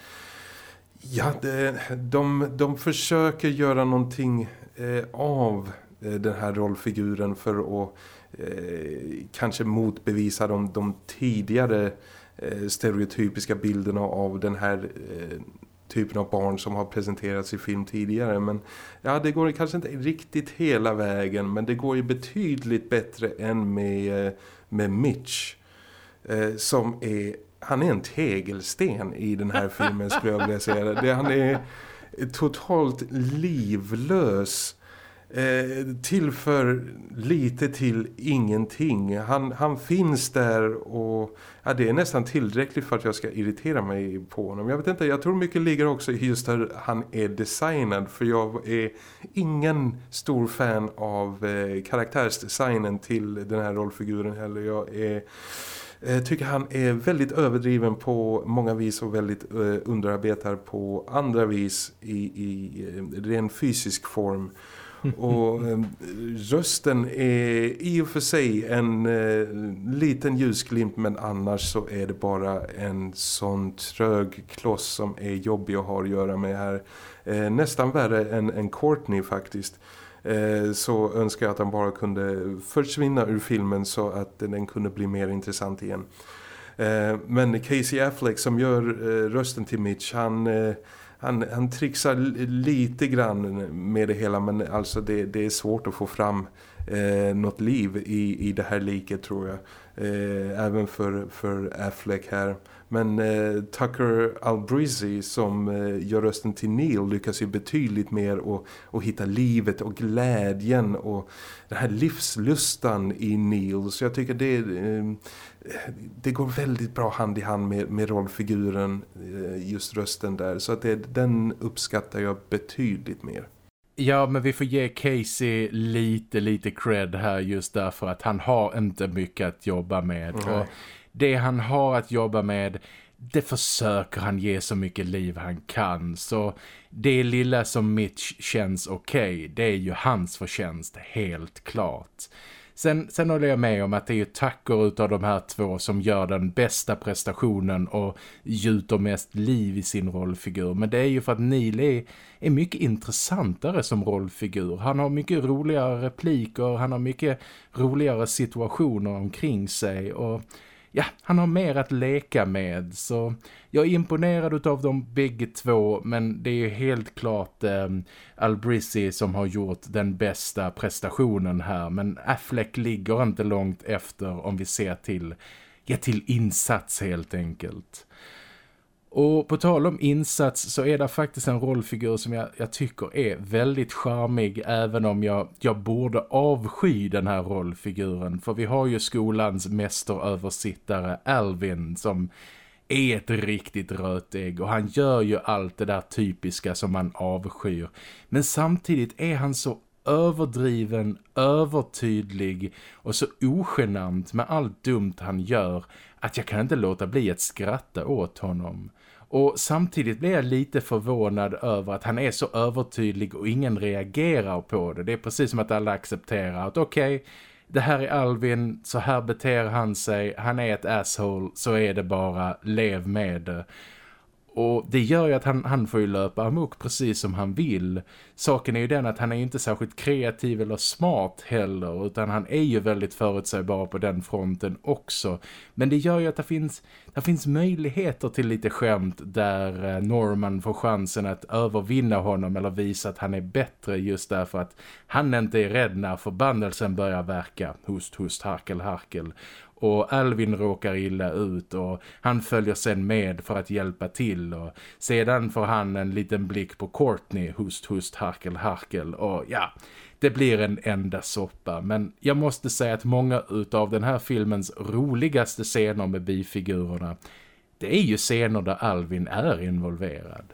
ja, det, de, de försöker göra någonting eh, av eh, den här rollfiguren för att eh, kanske motbevisa de, de tidigare eh, stereotypiska bilderna av den här eh, typen av barn som har presenterats i film tidigare. Men ja, det går kanske inte riktigt hela vägen men det går ju betydligt bättre än med, eh, med Mitch. Eh, som är, han är en tegelsten i den här filmen skulle jag vilja säga. Det, han är totalt livlös eh, tillför lite till ingenting. Han, han finns där och ja, det är nästan tillräckligt för att jag ska irritera mig på honom. Jag vet inte, jag tror mycket ligger också i just hur han är designad. För jag är ingen stor fan av eh, karaktärsdesignen till den här rollfiguren heller. Jag är eh, tycker han är väldigt överdriven på många vis och väldigt eh, underarbetar på andra vis i, i eh, ren fysisk form. Och ehm, rösten är i och för sig en eh, liten ljusglimt men annars så är det bara en sån trög kloss som är jobbig att ha att göra med här. Eh, nästan värre än, än Courtney faktiskt eh, så önskar jag att han bara kunde försvinna ur filmen så att den kunde bli mer intressant igen. Eh, men Casey Affleck som gör eh, rösten till Mitch, han han, han trixar lite grann med det hela men alltså det, det är svårt att få fram eh, något liv i, i det här liket tror jag. Eh, även för, för Affleck här. Men eh, Tucker Albrizzi som eh, gör rösten till Neil lyckas ju betydligt mer och, och hitta livet och glädjen och den här livslustan i Neil. Så jag tycker det, eh, det går väldigt bra hand i hand med, med rollfiguren, eh, just rösten där. Så att det, den uppskattar jag betydligt mer. Ja, men vi får ge Casey lite, lite cred här just därför att han har inte mycket att jobba med. Mm. Och det han har att jobba med, det försöker han ge så mycket liv han kan. Så det lilla som Mitch känns okej, okay, det är ju hans förtjänst, helt klart. Sen, sen håller jag med om att det är ju tackor utav de här två som gör den bästa prestationen och gjuter mest liv i sin rollfigur. Men det är ju för att Neil är, är mycket intressantare som rollfigur. Han har mycket roligare repliker, han har mycket roligare situationer omkring sig och ja, han har mer att leka med så jag är imponerad av dem bägge två men det är ju helt klart eh, Albrissi som har gjort den bästa prestationen här men Affleck ligger inte långt efter om vi ser till, ja, till insats helt enkelt. Och på tal om insats så är det faktiskt en rollfigur som jag, jag tycker är väldigt charmig även om jag, jag borde avsky den här rollfiguren. För vi har ju skolans mästeröversittare Alvin som är ett riktigt rötägg och han gör ju allt det där typiska som man avskyr. Men samtidigt är han så överdriven, övertydlig och så ogenant med allt dumt han gör att jag kan inte låta bli att skratta åt honom. Och samtidigt blir jag lite förvånad över att han är så övertydlig och ingen reagerar på det. Det är precis som att alla accepterar att okej, okay, det här är Alvin, så här beter han sig, han är ett asshole, så är det bara, lev med det. Och det gör ju att han, han får ju löpa amok precis som han vill. Saken är ju den att han är inte särskilt kreativ eller smart heller utan han är ju väldigt förutsägbar på den fronten också. Men det gör ju att det finns, det finns möjligheter till lite skämt där eh, Norman får chansen att övervinna honom eller visa att han är bättre just därför att han inte är rädd när förbannelsen börjar verka. Host, host, harkel, harkel och Alvin råkar illa ut och han följer sen med för att hjälpa till och sedan får han en liten blick på Courtney, hust, hust, harkel, harkel och ja, det blir en enda soppa. Men jag måste säga att många av den här filmens roligaste scener med bifigurerna det är ju scener där Alvin är involverad.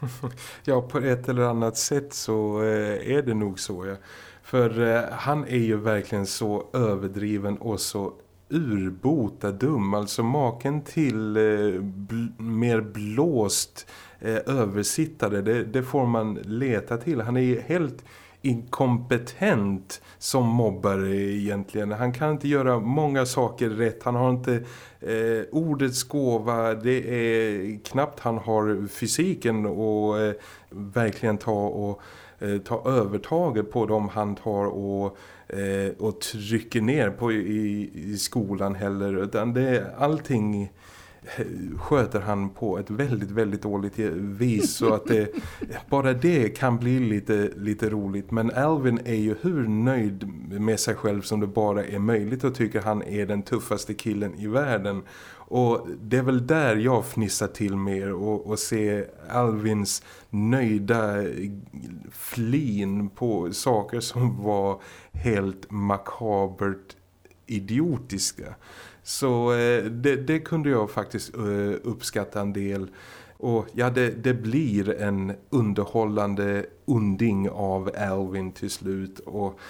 Ja, på ett eller annat sätt så eh, är det nog så, ja. För eh, han är ju verkligen så överdriven och så urbota dum. Alltså maken till eh, bl mer blåst eh, översittare, det, det, får man leta till. Han är helt inkompetent som mobbare egentligen. Han kan inte göra många saker rätt. Han har inte eh, ordets gåva. Det är knappt han har fysiken och eh, verkligen ta och eh, ta övertaget på dem han tar och och trycker ner på i, i skolan heller utan det, allting eh, sköter han på ett väldigt, väldigt dåligt vis så att det, bara det kan bli lite, lite roligt. Men Alvin är ju hur nöjd med sig själv som det bara är möjligt och tycker han är den tuffaste killen i världen. Och det är väl där jag fnissar till mer och, och ser Alvins nöjda flin på saker som var helt makabert idiotiska. Så eh, det, det, kunde jag faktiskt eh, uppskatta en del. Och ja, det, det, blir en underhållande unding av Alvin till slut. Och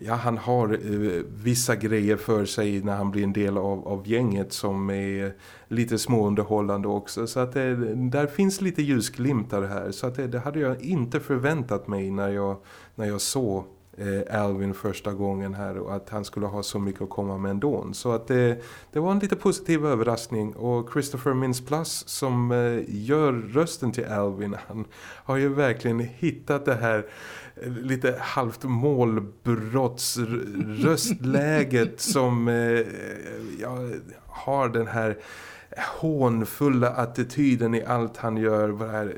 ja, han har eh, vissa grejer för sig när han blir en del av, av gänget som är lite småunderhållande också. Så att det, där finns lite ljusglimtar här. Så att det, det hade jag inte förväntat mig när jag, när jag såg eh, Alvin första gången här och att han skulle ha så mycket att komma med ändå. Så att det, det var en lite positiv överraskning och Christopher Mintz-Plus som eh, gör rösten till Alvin han har ju verkligen hittat det här lite halvt målbrottsröstläget som eh, ja, har den här hånfulla attityden i allt han gör. Det här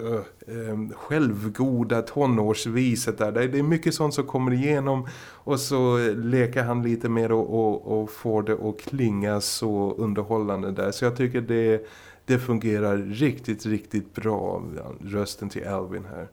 uh, um, självgoda tonårsviset där. Det är mycket sånt som kommer igenom och så leker han lite mer och, och, och får det att klinga så underhållande där. Så jag tycker det, det fungerar riktigt, riktigt bra rösten till Alvin här.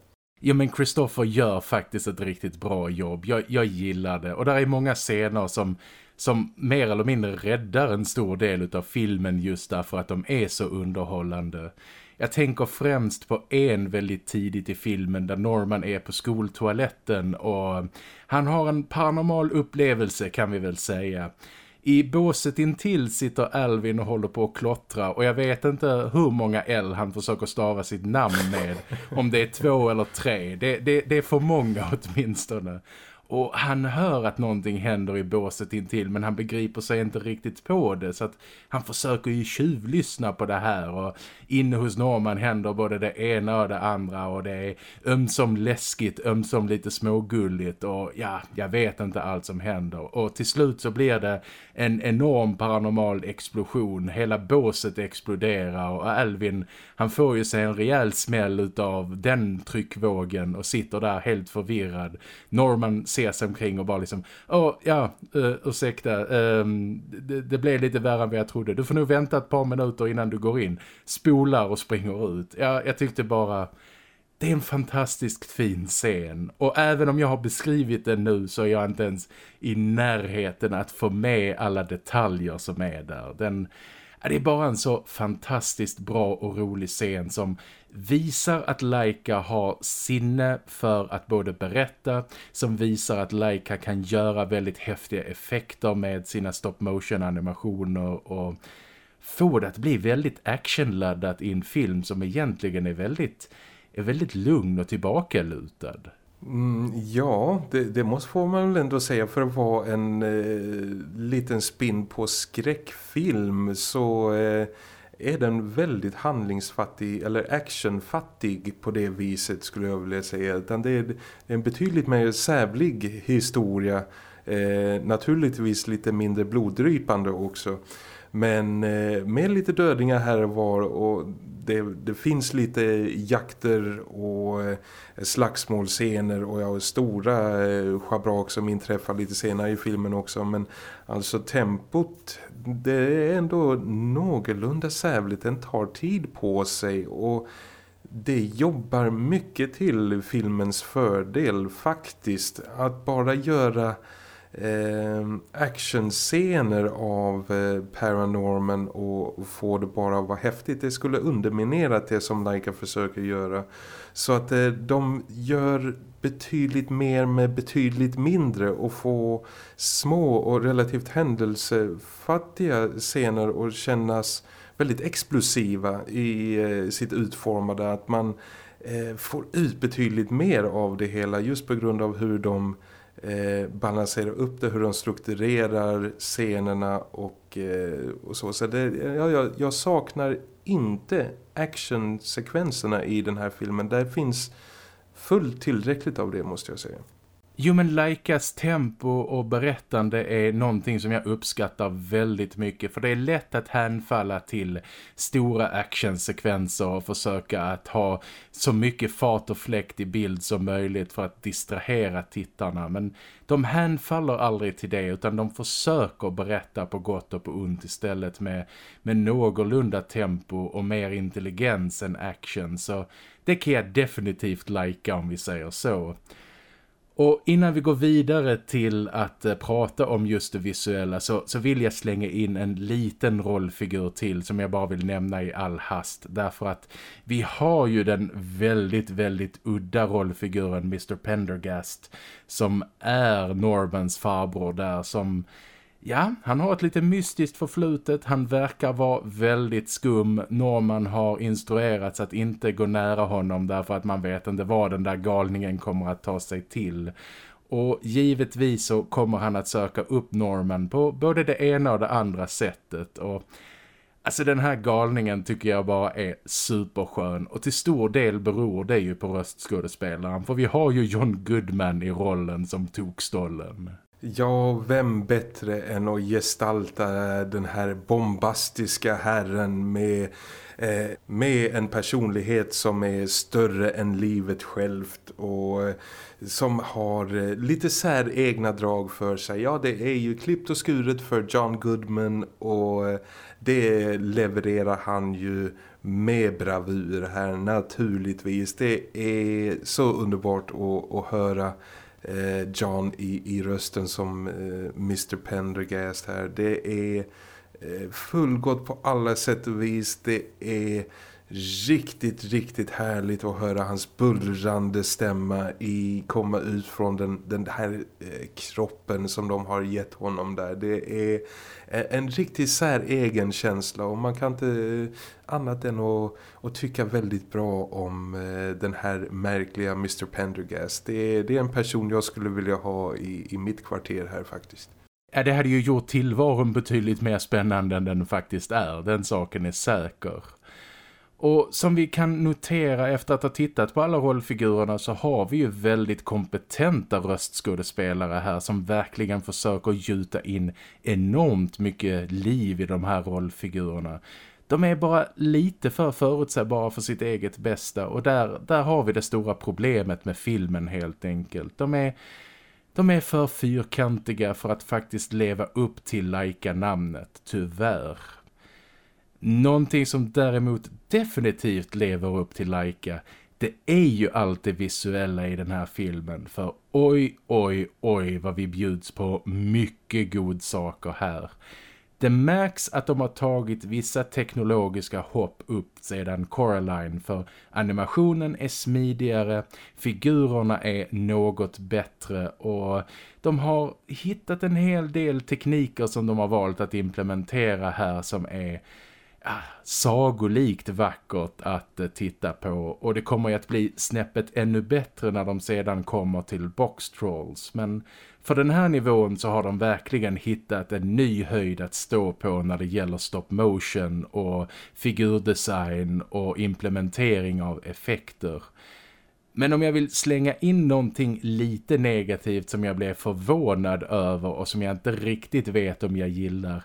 Ja men Christopher gör faktiskt ett riktigt bra jobb. Jag, jag gillar det. Och där är många scener som som mer eller mindre räddar en stor del av filmen just därför att de är så underhållande. Jag tänker främst på en väldigt tidigt i filmen där Norman är på skoltoaletten och han har en paranormal upplevelse kan vi väl säga. I båset intill sitter Alvin och håller på att klottra och jag vet inte hur många L han försöker stava sitt namn med. Om det är två eller tre. Det, det, det är för många åtminstone. Och han hör att någonting händer i båset intill men han begriper sig inte riktigt på det. Så att han försöker ju tjuvlyssna på det här och inne hos Norman händer både det ena och det andra och det är ömsom läskigt, ömsom lite smågulligt och ja, jag vet inte allt som händer. Och till slut så blir det en enorm paranormal explosion, hela båset exploderar och Alvin han får ju sig en rejäl smäll av den tryckvågen och sitter där helt förvirrad. Norman ser sig omkring och bara liksom, åh ja, uh, ursäkta, um, det, det blev lite värre än vad jag trodde. Du får nog vänta ett par minuter innan du går in. Spolar och springer ut. Ja, jag tyckte bara... Det är en fantastiskt fin scen och även om jag har beskrivit den nu så är jag inte ens i närheten att få med alla detaljer som är där. Den, det är bara en så fantastiskt bra och rolig scen som visar att Laika har sinne för att både berätta, som visar att Laika kan göra väldigt häftiga effekter med sina stop motion animationer och få det att bli väldigt actionladdat i en film som egentligen är väldigt, är väldigt lugn och tillbakalutad. Mm, ja, det, det, måste få man väl ändå säga för att vara en eh, liten spin på skräckfilm så eh, är den väldigt handlingsfattig eller actionfattig på det viset skulle jag vilja säga. Utan det är en betydligt mer sävlig historia, eh, naturligtvis lite mindre bloddrypande också. Men eh, med lite dödingar här och var och det, det finns lite jakter och eh, slagsmålscener och ja, stora eh, schabrak som inträffar lite senare i filmen också. Men alltså tempot, det är ändå någorlunda sävligt. Den tar tid på sig och det jobbar mycket till filmens fördel faktiskt. Att bara göra eh, actionscener av eh, Paranorman och få det bara att vara häftigt. Det skulle underminera det som Laika försöker göra. Så att eh, de gör betydligt mer med betydligt mindre och få små och relativt händelsefattiga scener och kännas väldigt explosiva i eh, sitt utformade. Att man eh, får ut betydligt mer av det hela just på grund av hur de eh, balansera upp det, hur de strukturerar scenerna och, eh, och så. Så det, jag, jag saknar inte actionsekvenserna i den här filmen. Där finns fullt tillräckligt av det måste jag säga. Jo men Laikas tempo och berättande är någonting som jag uppskattar väldigt mycket. För det är lätt att hänfalla till stora actionsekvenser och försöka att ha så mycket fart och fläkt i bild som möjligt för att distrahera tittarna. Men de hänfaller aldrig till det utan de försöker berätta på gott och på ont istället med, med någorlunda tempo och mer intelligens än action. Så det kan jag definitivt lika om vi säger så. Och innan vi går vidare till att eh, prata om just det visuella så, så vill jag slänga in en liten rollfigur till som jag bara vill nämna i all hast. Därför att vi har ju den väldigt, väldigt udda rollfiguren Mr. Pendergast som är Normans farbror där som Ja, han har ett lite mystiskt förflutet. Han verkar vara väldigt skum. Norman har instruerats att inte gå nära honom därför att man vet inte vad den där galningen kommer att ta sig till. Och givetvis så kommer han att söka upp Norman på både det ena och det andra sättet. Och Alltså den här galningen tycker jag bara är superskön och till stor del beror det ju på röstskådespelaren för vi har ju John Goodman i rollen som tokstollen. Ja, vem bättre än att gestalta den här bombastiska herren med, eh, med en personlighet som är större än livet självt och eh, som har eh, lite säregna drag för sig. Ja, det är ju klippt och skuret för John Goodman och eh, det levererar han ju med bravur här naturligtvis. Det är så underbart att, att höra eh, John i, i rösten som eh, Mr. Pendergast här. Det är eh, fullgott på alla sätt och vis. Det är riktigt, riktigt härligt att höra hans bullrande stämma i komma ut från den, den här eh, kroppen som de har gett honom där. Det är eh, en riktigt säregen känsla och man kan inte eh, annat än att, att tycka väldigt bra om eh, den här märkliga Mr. Pendergast. Det är, det är en person jag skulle vilja ha i, i mitt kvarter här faktiskt. Ja, det hade ju gjort tillvaron betydligt mer spännande än den faktiskt är. Den saken är säker. Och som vi kan notera efter att ha tittat på alla rollfigurerna så har vi ju väldigt kompetenta röstskådespelare här som verkligen försöker gjuta in enormt mycket liv i de här rollfigurerna. De är bara lite för förutsägbara för sitt eget bästa och där, där har vi det stora problemet med filmen helt enkelt. De är, de är för fyrkantiga för att faktiskt leva upp till Laika-namnet, tyvärr. Någonting som däremot definitivt lever upp till Laika det är ju allt det visuella i den här filmen för oj, oj, oj vad vi bjuds på mycket god saker här. Det märks att de har tagit vissa teknologiska hopp upp sedan Coraline för animationen är smidigare, figurerna är något bättre och de har hittat en hel del tekniker som de har valt att implementera här som är sagolikt vackert att eh, titta på och det kommer ju att bli snäppet ännu bättre när de sedan kommer till Box Trolls men för den här nivån så har de verkligen hittat en ny höjd att stå på när det gäller stop motion och figurdesign och implementering av effekter. Men om jag vill slänga in någonting lite negativt som jag blev förvånad över och som jag inte riktigt vet om jag gillar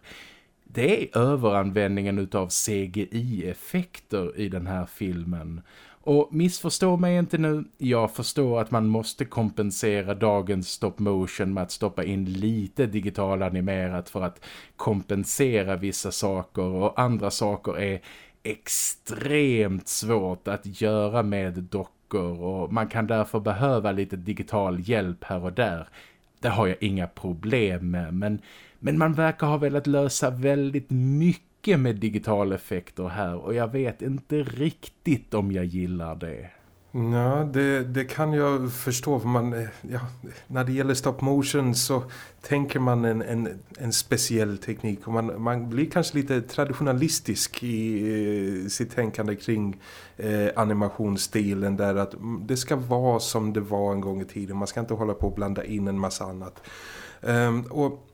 det är överanvändningen av CGI-effekter i den här filmen. Och missförstå mig inte nu, jag förstår att man måste kompensera dagens stop motion med att stoppa in lite digital animerat för att kompensera vissa saker och andra saker är extremt svårt att göra med dockor och man kan därför behöva lite digital hjälp här och där. Det har jag inga problem med men men man verkar ha velat lösa väldigt mycket med digitala effekter här och jag vet inte riktigt om jag gillar det. Ja, det, det kan jag förstå. För man, eh, ja, när det gäller stop motion så tänker man en, en, en speciell teknik. Och man, man blir kanske lite traditionalistisk i eh, sitt tänkande kring eh, animationsstilen. Där att mm, det ska vara som det var en gång i tiden. Man ska inte hålla på och blanda in en massa annat. Um, och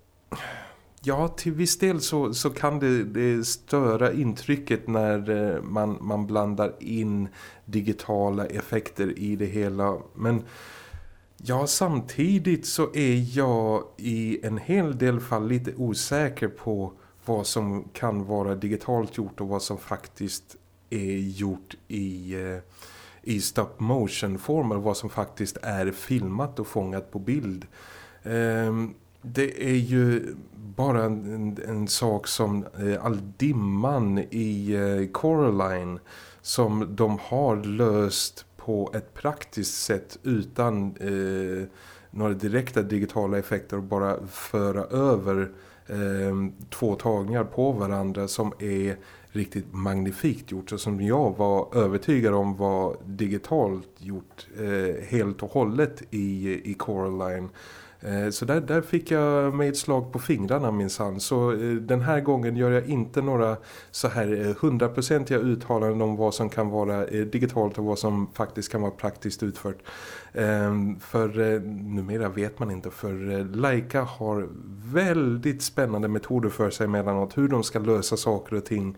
Ja, till viss del så, så kan det, det störa intrycket när eh, man, man blandar in digitala effekter i det hela. Men ja, samtidigt så är jag i en hel del fall lite osäker på vad som kan vara digitalt gjort och vad som faktiskt är gjort i, eh, i stop motion former. Vad som faktiskt är filmat och fångat på bild. Ehm, det är ju bara en, en sak som eh, all dimman i eh, Coraline som de har löst på ett praktiskt sätt utan eh, några direkta digitala effekter och bara föra över eh, två tagningar på varandra som är riktigt magnifikt gjort och som jag var övertygad om var digitalt gjort eh, helt och hållet i, i Coraline. Eh, Eh, så där, där fick jag mig ett slag på fingrarna minsann. Så eh, den här gången gör jag inte några så här eh, hundraprocentiga uttalanden om vad som kan vara digitalt och vad som faktiskt kan vara praktiskt utfört. Ehm, för numera vet man inte för Leica har väldigt spännande metoder för sig mellanåt hur de ska lösa saker och ting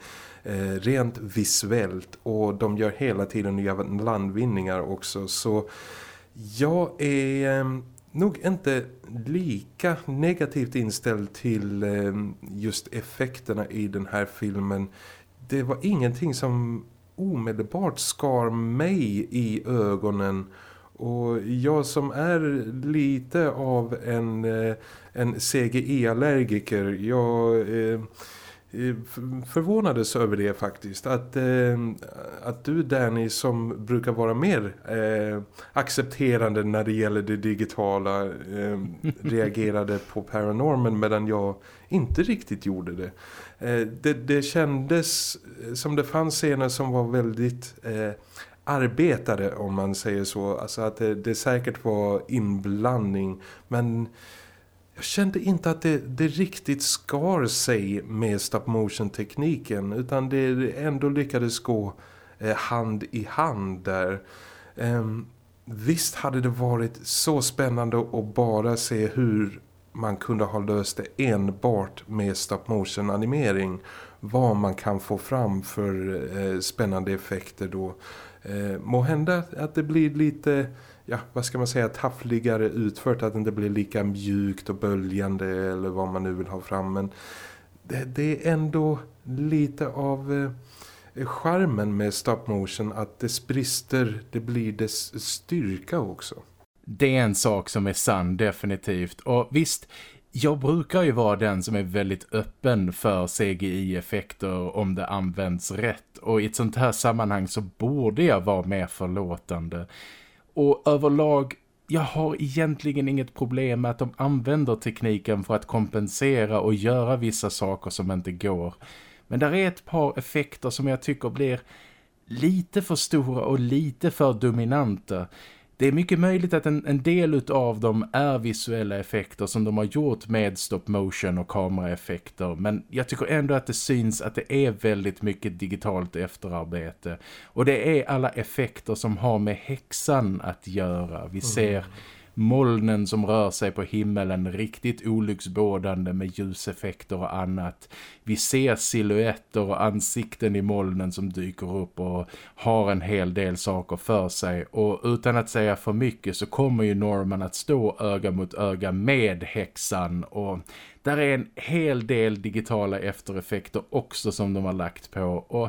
rent visuellt och de gör hela tiden nya landvinningar också så jag är ehm, nog inte lika negativt inställd till ehm, just effekterna i den här filmen. Det var ingenting som omedelbart skar mig i ögonen och jag som är lite av en, eh, en CGI-allergiker, jag, eh, förvånades över det faktiskt. Att, eh, att du Danny som brukar vara mer eh, accepterande när det gäller det digitala eh, reagerade på Paranorman medan jag inte riktigt gjorde det. Eh, det. Det kändes som det fanns scener som var väldigt eh, arbetade om man säger så. Alltså att det, det säkert var inblandning men jag kände inte att det, det riktigt skar sig med stop motion tekniken utan det ändå lyckades gå eh, hand i hand där. Ehm, visst hade det varit så spännande att bara se hur man kunde ha löst det enbart med stop motion animering. Vad man kan få fram för eh, spännande effekter då. Eh, må hända att det blir lite ja, vad ska man säga, taffligare utfört att det inte blir lika mjukt och böljande eller vad man nu vill ha fram men det, det är ändå lite av eh, charmen med stop motion att dess brister, det blir dess styrka också. Det är en sak som är sann definitivt och visst, jag brukar ju vara den som är väldigt öppen för CGI-effekter om det används rätt och i ett sånt här sammanhang så borde jag vara mer förlåtande. Och överlag, jag har egentligen inget problem med att de använder tekniken för att kompensera och göra vissa saker som inte går. Men där är ett par effekter som jag tycker blir lite för stora och lite för dominanta. Det är mycket möjligt att en, en del av dem är visuella effekter som de har gjort med stop motion och kameraeffekter. Men jag tycker ändå att det syns att det är väldigt mycket digitalt efterarbete. Och det är alla effekter som har med häxan att göra. Vi ser mm molnen som rör sig på himmelen riktigt olycksbådande med ljuseffekter och annat. Vi ser silhuetter och ansikten i molnen som dyker upp och har en hel del saker för sig. Och utan att säga för mycket så kommer ju Norman att stå öga mot öga med häxan. Och där är en hel del digitala eftereffekter också som de har lagt på. Och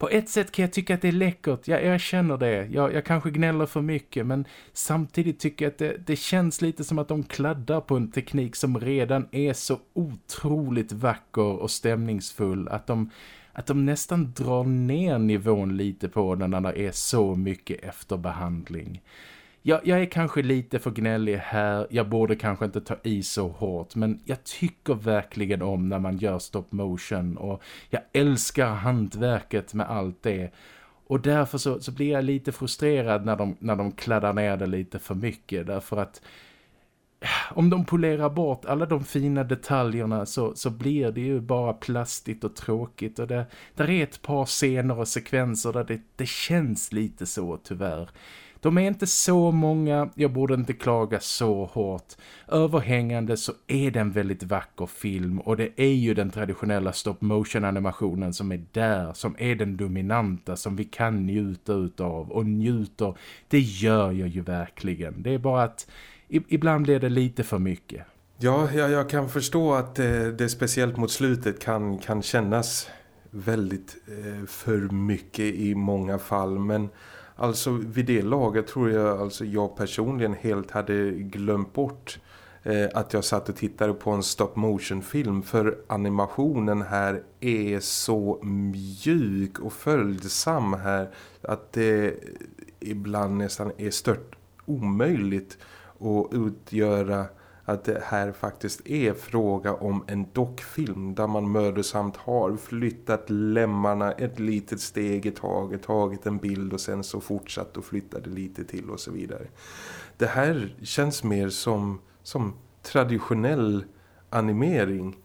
på ett sätt kan jag tycka att det är läckert. Jag erkänner det. Jag, jag kanske gnäller för mycket men samtidigt tycker jag att det, det känns lite som att de kladdar på en teknik som redan är så otroligt vacker och stämningsfull att de, att de nästan drar ner nivån lite på den när det är så mycket efterbehandling jag, jag är kanske lite för gnällig här. Jag borde kanske inte ta i så hårt. Men jag tycker verkligen om när man gör stop motion. Och jag älskar hantverket med allt det. Och därför så, så blir jag lite frustrerad när de, när de kladdar ner det lite för mycket. Därför att om de polerar bort alla de fina detaljerna så, så blir det ju bara plastigt och tråkigt. Och det, där är ett par scener och sekvenser där det, det känns lite så tyvärr. De är inte så många, jag borde inte klaga så hårt. Överhängande så är det en väldigt vacker film och det är ju den traditionella stop motion animationen som är där, som är den dominanta, som vi kan njuta utav. Och njuter, det gör jag ju verkligen. Det är bara att ibland blir det lite för mycket. Ja, jag, jag kan förstå att det, det speciellt mot slutet kan, kan kännas väldigt eh, för mycket i många fall. Men Alltså vid det laget tror jag alltså jag personligen helt hade glömt bort eh, att jag satt och tittade på en stop motion film för animationen här är så mjuk och följsam här att det ibland nästan är stört omöjligt att utgöra att det här faktiskt är fråga om en dockfilm där man mödosamt har flyttat lämmarna ett litet steg i taget, tagit en bild och sen så fortsatt och flyttade lite till och så vidare. Det här känns mer som, som traditionell animering.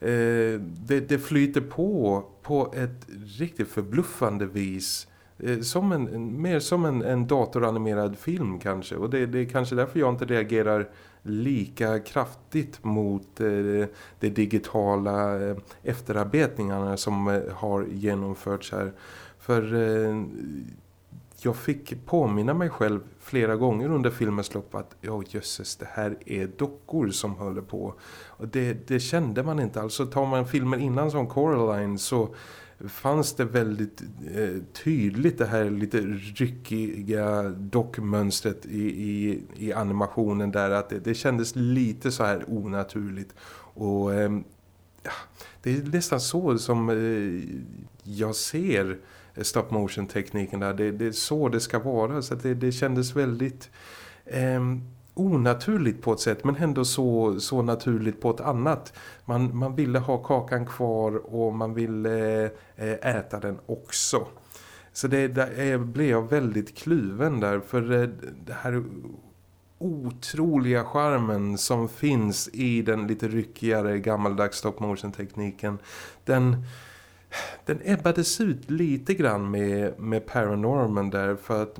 Eh, det, det flyter på på ett riktigt förbluffande vis eh, som en, mer som en, en datoranimerad film kanske och det, det är kanske därför jag inte reagerar lika kraftigt mot eh, de digitala eh, efterarbetningarna som eh, har genomförts här. För jag fick påminna mig själv flera gånger under filmens lopp att ja jösses, det här är dockor som håller på. Och det, det kände man inte. Alltså tar man filmer innan som Coraline så fanns det väldigt eh, tydligt det här lite ryckiga dockmönstret i, i, i animationen där att det, det kändes lite så här onaturligt och eh, det är nästan så som eh, jag ser stop motion tekniken där. Det, det, är så det ska vara så det, det kändes väldigt eh, onaturligt på ett sätt men ändå så, så naturligt på ett annat. Man, man ville ha kakan kvar och man ville eh, äta den också. Så det, där eh, blev jag väldigt kluven där för eh, det här otroliga charmen som finns i den lite ryckigare gammaldags stop motion tekniken den, den ebbades ut lite grann med, med Paranorman där för att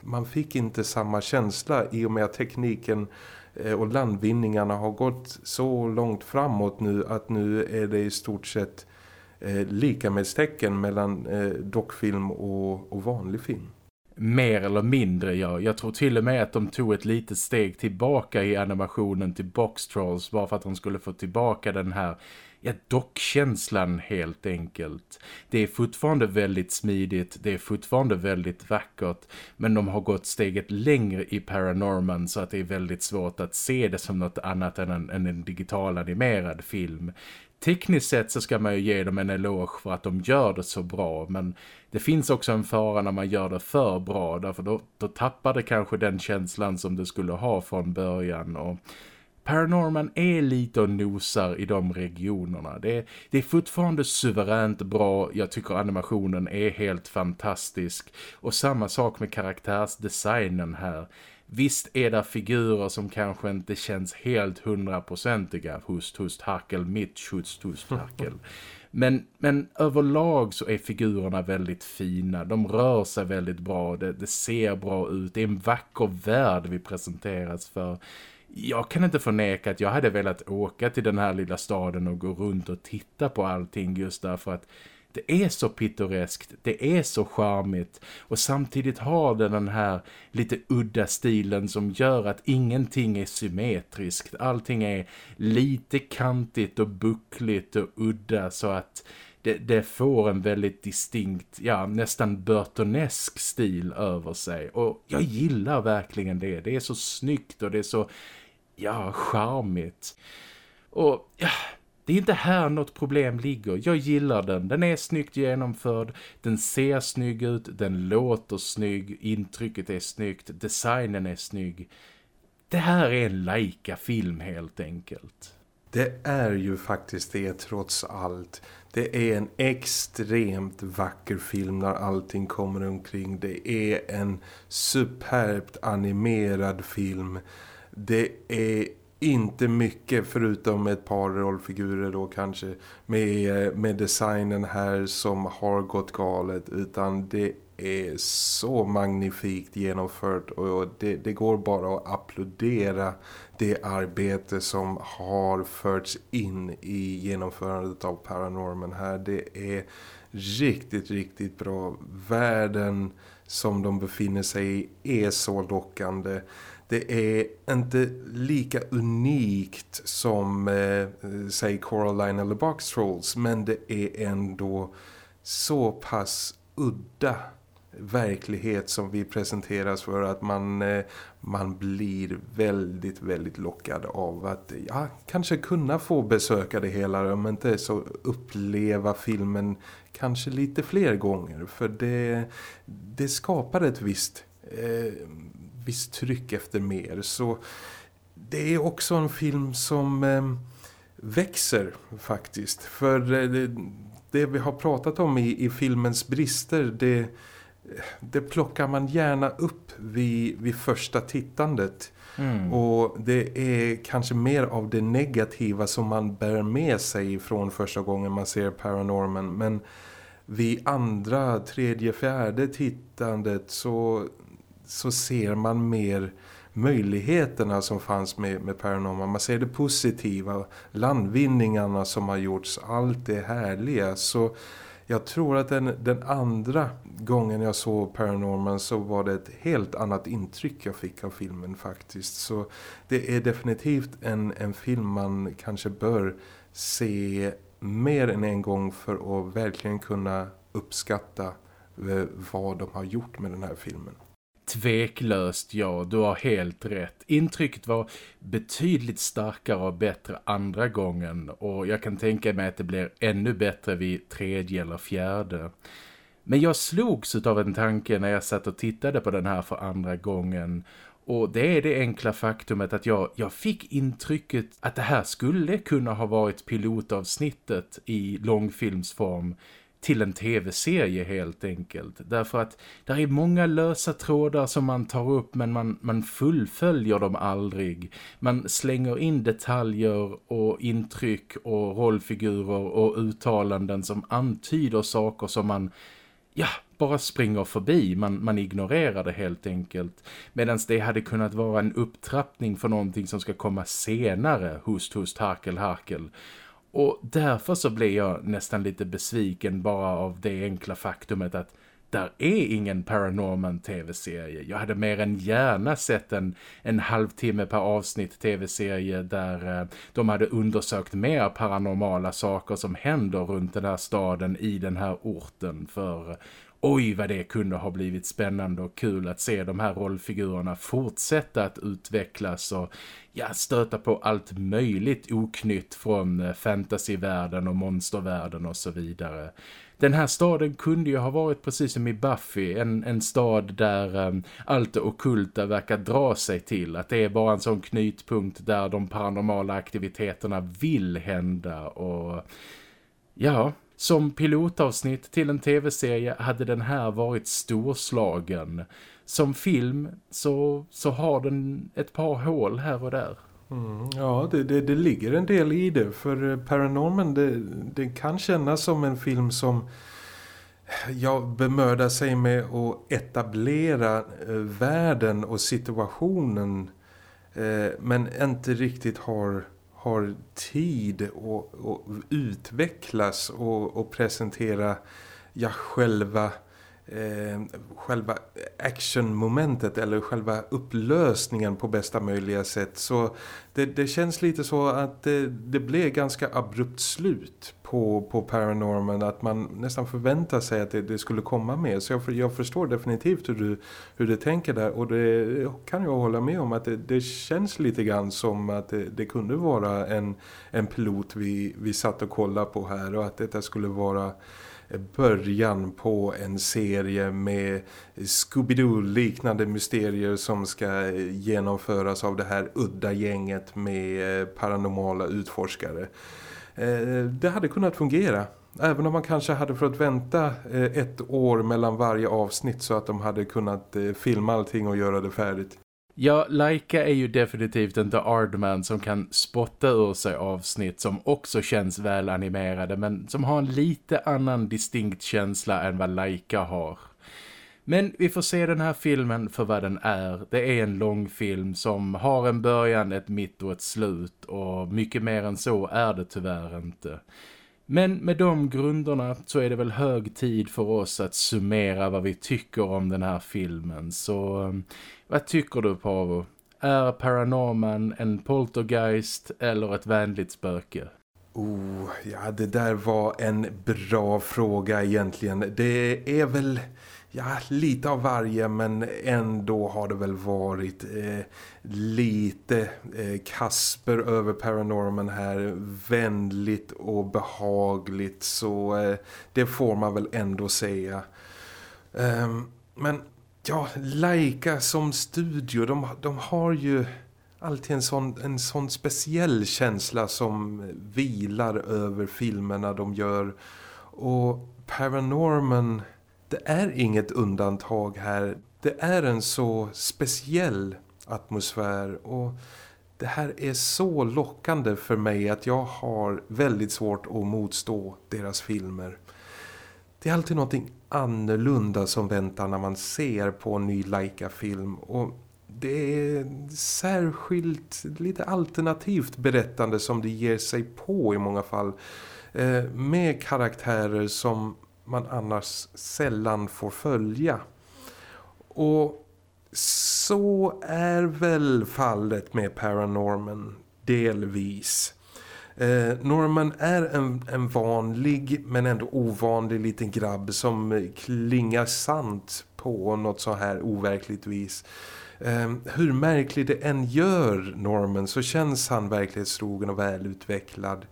man fick inte samma känsla i och med att tekniken eh, och landvinningarna har gått så långt framåt nu att nu är det i stort sett eh, lika med tecken mellan eh, dockfilm och, och vanlig film. Mer eller mindre, ja. Jag tror till och med att de tog ett litet steg tillbaka i animationen till Box Trolls bara för att de skulle få tillbaka den här ja, dockkänslan helt enkelt. Det är fortfarande väldigt smidigt, det är fortfarande väldigt vackert men de har gått steget längre i Paranorman så att det är väldigt svårt att se det som något annat än en, än en digital animerad film. Tekniskt sett så ska man ju ge dem en eloge för att de gör det så bra men det finns också en fara när man gör det för bra därför då, då tappar det kanske den känslan som det skulle ha från början och Paranorman är lite och nosar i de regionerna. Det är, det är fortfarande suveränt bra. Jag tycker animationen är helt fantastisk. Och samma sak med karaktärsdesignen här. Visst är det figurer som kanske inte känns helt hundraprocentiga. Hust, hust, harkel, mitt, hust, hust, harkel. Men, men överlag så är figurerna väldigt fina. De rör sig väldigt bra. Det, det ser bra ut. Det är en vacker värld vi presenteras för jag kan inte förneka att jag hade velat åka till den här lilla staden och gå runt och titta på allting just därför att det är så pittoreskt, det är så charmigt och samtidigt har det den här lite udda stilen som gör att ingenting är symmetriskt. Allting är lite kantigt och buckligt och udda så att det, det, får en väldigt distinkt, ja nästan Burtonesk stil över sig. Och jag gillar verkligen det. Det är så snyggt och det är så ja, charmigt. Och ja, det är inte här något problem ligger. Jag gillar den. Den är snyggt genomförd. Den ser snygg ut. Den låter snygg. Intrycket är snyggt. Designen är snygg. Det här är en Laika-film, helt enkelt. Det är ju faktiskt det trots allt. Det är en extremt vacker film när allting kommer omkring. Det är en superbt animerad film det är inte mycket förutom ett par rollfigurer då kanske med, eh, med designen här som har gått galet utan det är så magnifikt genomfört och det, det går bara att applådera det arbete som har förts in i genomförandet av Paranorman här. Det är riktigt, riktigt bra. Världen som de befinner sig i är så lockande det är inte lika unikt som eh, säg Coraline eller Box Trolls men det är ändå så pass udda verklighet som vi presenteras för att man, eh, man blir väldigt, väldigt lockad av att ja, kanske kunna få besöka det hela om inte så uppleva filmen kanske lite fler gånger. För det, det skapar ett visst eh, visst tryck efter mer. Så det är också en film som eh, växer faktiskt. För eh, det, det, vi har pratat om i, i filmens brister det, det plockar man gärna upp vid, vid första tittandet. Mm. Och det är kanske mer av det negativa som man bär med sig från första gången man ser Paranorman. Men vid andra, tredje, fjärde tittandet så så ser man mer möjligheterna som fanns med, med Paranormal. Man ser det positiva, landvinningarna som har gjorts, allt det härliga. Så jag tror att den, den andra gången jag såg Paranormal så var det ett helt annat intryck jag fick av filmen faktiskt. Så det är definitivt en, en film man kanske bör se mer än en gång för att verkligen kunna uppskatta eh, vad de har gjort med den här filmen. Tveklöst ja, du har helt rätt. Intrycket var betydligt starkare och bättre andra gången och jag kan tänka mig att det blir ännu bättre vid tredje eller fjärde. Men jag slogs av en tanke när jag satt och tittade på den här för andra gången och det är det enkla faktumet att jag, jag fick intrycket att det här skulle kunna ha varit pilotavsnittet i långfilmsform till en tv-serie helt enkelt. Därför att det är många lösa trådar som man tar upp men man, man fullföljer dem aldrig. Man slänger in detaljer och intryck och rollfigurer och uttalanden som antyder saker som man ja, bara springer förbi. Man, man ignorerar det helt enkelt. Medan det hade kunnat vara en upptrappning för någonting som ska komma senare. Host, host, harkel, harkel. Och därför så blev jag nästan lite besviken bara av det enkla faktumet att där är ingen Paranorman tv-serie. Jag hade mer än gärna sett en, en halvtimme per avsnitt tv-serie där eh, de hade undersökt mer paranormala saker som händer runt den här staden i den här orten. För oj vad det kunde ha blivit spännande och kul att se de här rollfigurerna fortsätta att utvecklas och ja, stöta på allt möjligt oknytt från eh, fantasyvärlden och monstervärlden och så vidare. Den här staden kunde ju ha varit precis som i Buffy, en, en stad där um, allt det okulta verkar dra sig till. Att det är bara en sån knytpunkt där de paranormala aktiviteterna vill hända och ja, som pilotavsnitt till en tv-serie hade den här varit storslagen. Som film så, så har den ett par hål här och där. Mm, ja, det, det, det, ligger en del i det. För eh, Paranorman, det, det kan kännas som en film som eh, jag bemödar sig med att etablera eh, världen och situationen eh, men inte riktigt har har tid att, utvecklas och, och presentera ja, själva eh, själva actionmomentet eller själva upplösningen på bästa möjliga sätt. Så det, det känns lite så att det, det blev ganska abrupt slut på, på Paranorman. Att man nästan förväntar sig att det, det skulle komma med. Så jag, jag, förstår definitivt hur du, hur du tänker där. Och det kan jag hålla med om att det, det känns lite grann som att det, det, kunde vara en, en pilot vi, vi satt och kollade på här. Och att detta skulle vara början på en serie med Scooby-Doo-liknande mysterier som ska genomföras av det här udda gänget med eh, paranormala utforskare. Eh, det hade kunnat fungera. Även om man kanske hade fått vänta eh, ett år mellan varje avsnitt så att de hade kunnat filma allting och göra det färdigt. Ja, Laika är ju definitivt inte Ardman som kan spotta ur sig avsnitt som också känns väl animerade men som har en lite annan distinkt känsla än vad Laika har. Men vi får se den här filmen för vad den är. Det är en lång film som har en början, ett mitt och ett slut och mycket mer än så är det tyvärr inte. Men med de grunderna så är det väl hög tid för oss att summera vad vi tycker om den här filmen. Så vad tycker du Pavo? Är Paranorman en poltergeist eller ett vänligt spöke? Oh, ja det där var en bra fråga egentligen. Det är väl ja, lite av varje men ändå har det väl varit eh, lite eh, Kasper över Paranorman här. Vänligt och behagligt så eh, det får man väl ändå säga. Ehm, men ja, Laika som studio, de, de har ju alltid en sån, en sån speciell känsla som vilar över filmerna de gör. Och Paranorman det är inget undantag här. Det är en så speciell atmosfär och det här är så lockande för mig att jag har väldigt svårt att motstå deras filmer. Det är alltid någonting annorlunda som väntar när man ser på en ny Laika-film och det är särskilt lite alternativt berättande som det ger sig på i många fall. Eh, med karaktärer som man annars sällan får följa. Och så är väl fallet med Paranorman delvis. Eh, Norman är en, en vanlig men ändå ovanlig liten grabb som eh, klingar sant på något så här overkligt vis. Ehm, hur märkligt det än gör Norman så känns han verklighetstrogen och välutvecklad.